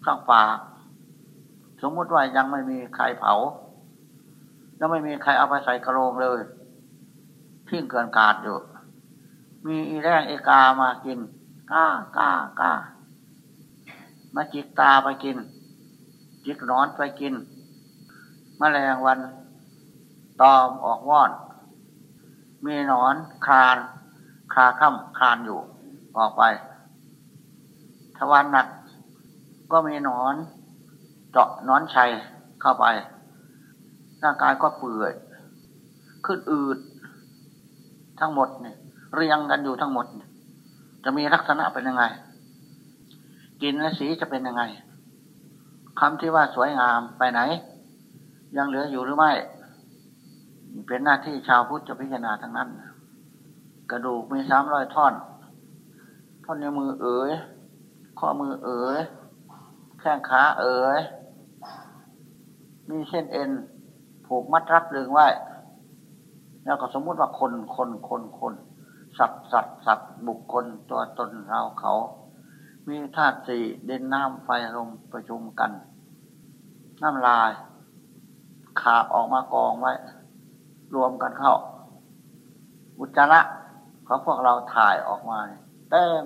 ช่องปากสมมติว่ายังไม่มีใครเผา แล้วไม่มีใครเอาไปใส่กระโหลงเลยทิ้งเกินกาดอยู่ มีแรงเอกามากินก้าก้าก้ามาจิกตาไปกิน จิกนอนไปกินมแมลงวันตอมออกวอนมีนอนคานคาค่ำคานอยู่ ออกไปทวารหนัก ก็มีนอนเจาะนอนชัยเข้าไป ร่างกายก็เปื่อยขึ้นอืด ทั้งหมดเนี่ย เรียงกันอยู่ทั้งหมด จะมีลักษณะเป็นยังไงกินและสีจะเป็นยังไงคำที่ว่าสวยงามไปไหน ยังเหลืออยู่หรือไม่ เป็นหน้าที่ชาวพุทธจะพิจารณาทั้งนั้น กระดูกมีสามร้อยท่อน ท่อนนิ้วมือเอ๋ยข้อมือเอ๋ยแข้งขาเอ๋ยมีเส้นเอ็นผูกมัดรัดรึงไว้ แล้วก็สมมุติว่าคนคนคนคน สัตว์สัตว์สัตว์บุคคลตัวตนเราเขา มีธาตุสี่เด่นน้ำไฟลมประชุมกัน น้ำลาย ขาออกมากองไว้ รวมกันเข้า อุจจาระของพวกเราถ่ายออกมาเต็ม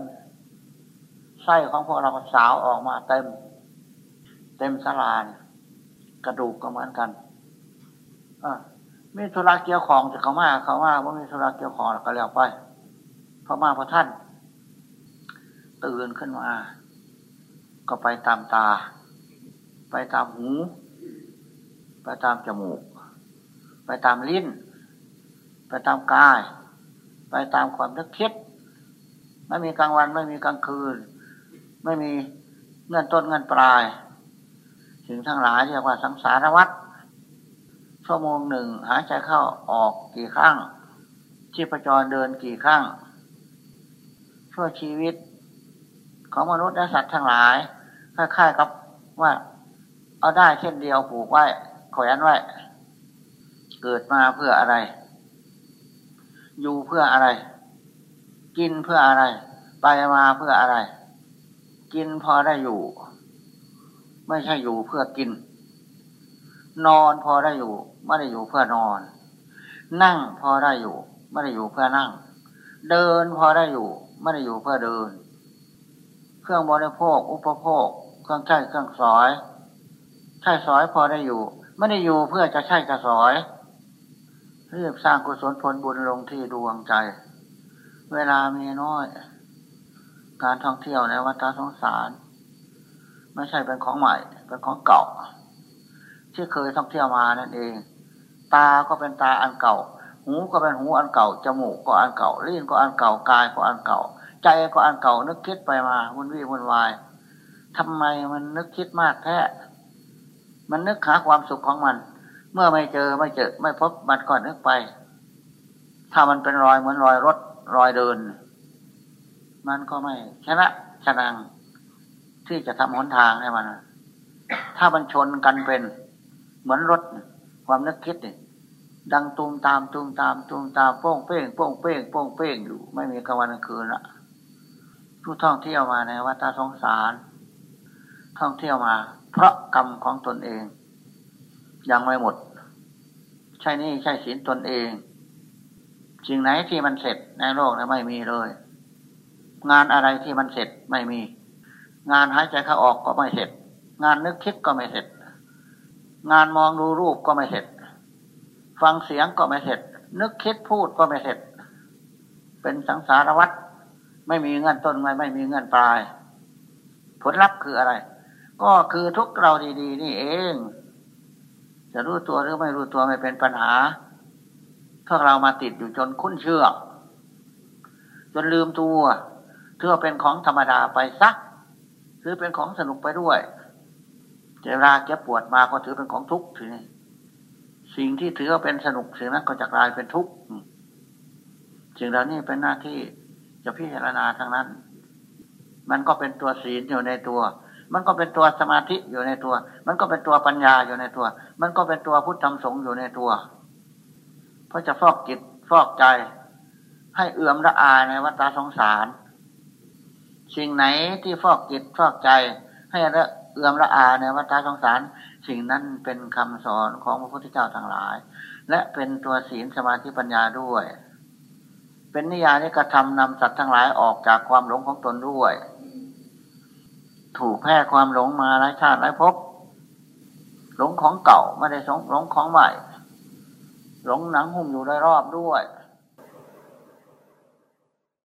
ไส้ของพวกเราสาวออกมาเต็ม เต็มสลานกระดูกก็เหมือนกันอ่ามีธุระเกี่ยวของจะเขามาเขามาว่ามีธุระเกี่ยวของก็แล้วไป พอมาพอท่าน ตื่นขึ้นมา ก็ไปตามตา ไปตามหู ไปตามจมูก ไปตามลิ้น ไปตามกาย ไปตามความนึกคิด ไม่มีกลางวันไม่มีกลางคืน ไม่มีเงื่อนต้นเงื่อนปลายถึงทั้งหลายเรียกว่าสังสารวัฏชั่วโมงหนึ่งหายใจเข้าออกกี่ครั้งชีพจรเดินกี่ครั้ง ชั่วชีวิตของมนุษย์และสัตว์ทั้งหลายคล้ายๆกับว่า เอาได้เช่นเดียวผูกไว้แขวนไว้เกิดมาเพื่ออะไร อยู่เพื่ออะไร กินเพื่ออะไร ไปมาเพื่ออะไร กินพอได้อยู่ ไม่ใช่อยู่เพื่อกิน นอนพอได้อยู่ ไม่ได้อยู่เพื่อนอน นั่งพอได้อยู่ ไม่ได้อยู่เพื่อนั่ง เดินพอได้อยู่ ไม่ได้อยู่เพื่อเดิน เครื่องบริโภค อุปโภค เครื่องใช้เครื่องสอย ใช้สอยพอได้อยู่ ไม่ได้อยู่เพื่อจะใช้กระสอยรีบสร้างกุศลผลบุญลงที่ดวงใจ เวลามีน้อย การท่องเที่ยวในวัฏสงสาร ไม่ใช่เป็นของใหม่ เป็นของเก่า ที่เคยท่องเที่ยวมานั่นเอง ตาก็เป็นตาอันเก่า หูก็เป็นหูอันเก่า จมูกก็อันเก่า ลิ้นก็อันเก่า กายก็อันเก่า ใจก็อันเก่า นึกคิดไปมาวุ่นวี่วุ่นวายทำไมมันนึกคิดมากแท้ มันนึกหาความสุขของมัน เมื่อไม่เจอไม่เจอ ไม่พบมันก็นึกไป ถ้ามันเป็นรอยเหมือนรอยรถรอยเดิน มันก็ไม่ชนะชนะที่จะทำหนทางให้มัน ถ้ามันชนกันเป็นเหมือนรถความนึกคิดนี่ ดังตูมตามตูมตามตูมตามโป้งเป้งโป้งเป้งโป้งเป้งอยู่ ไม่มีกลางวันกลางคืนละผู้ท่องเที่ยวมาในวัฏสงสาร ท่องเที่ยวมา เพราะกรรมของตนเอง ยังไม่หมด ใช่นี่ใช่ศีลตนเองสิ่งไหนที่มันเสร็จในโลกนี้ไม่มีเลย งานอะไรที่มันเสร็จไม่มี งานหายใจเข้าออกก็ไม่เสร็จ งานนึกคิดก็ไม่เสร็จ งานมองดูรูปก็ไม่เสร็จ ฟังเสียงก็ไม่เสร็จ นึกคิดพูดก็ไม่เสร็จ เป็นสังสารวัตรไม่มีเงื่อนต้นไม่ไม่มีเงื่อนปลาย ผลลัพธ์คืออะไร ก็คือทุกเราดี ๆ นี่เอง จะรู้ตัวหรือไม่รู้ตัวไม่เป็นปัญหาพวกเรามาติดอยู่จนคุ้นเชื่อ จนลืมตัวเพื่อเป็นของธรรมดาไปซักหรือเป็นของสนุกไปด้วยเวลาแกปวดมาก็ถือเป็นของทุกข์ทีนี้ สิ่งที่ถือว่าเป็นสนุกสิ่งนั้นก็จะกลายเป็นทุกข์สิ่งเหล่านี้เป็นหน้าที่จะพิจารณาทางนั้น มันก็เป็นตัวศีลอยู่ในตัว มันก็เป็นตัวสมาธิอยู่ในตัว มันก็เป็นตัวปัญญาอยู่ในตัว มันก็เป็นตัวพุทธธรรมสงฆ์อยู่ในตัว เพราะจะฟอกจิตฟอกใจ ให้เอื่อมละอายในวัฏสงสาร สิ่งไหนที่ฟอกจิตฟอกใจ ให้ละเอื้อมละอาในวัฏสงสาร สิ่งนั้นเป็นคำสอนของพระพุทธเจ้าทั้งหลาย และเป็นตัวศีลสมาธิปัญญาด้วย เป็นนิยานิกระทำนำสัตว์ทั้งหลายออกจากความหลงของตนด้วย ถูกแพ้ความหลงมาหลายชาติหลายภพหลงของเก่าไม่ได้หลงของใหม่ หลงหนังหุ้มอยู่ได้รอบด้วย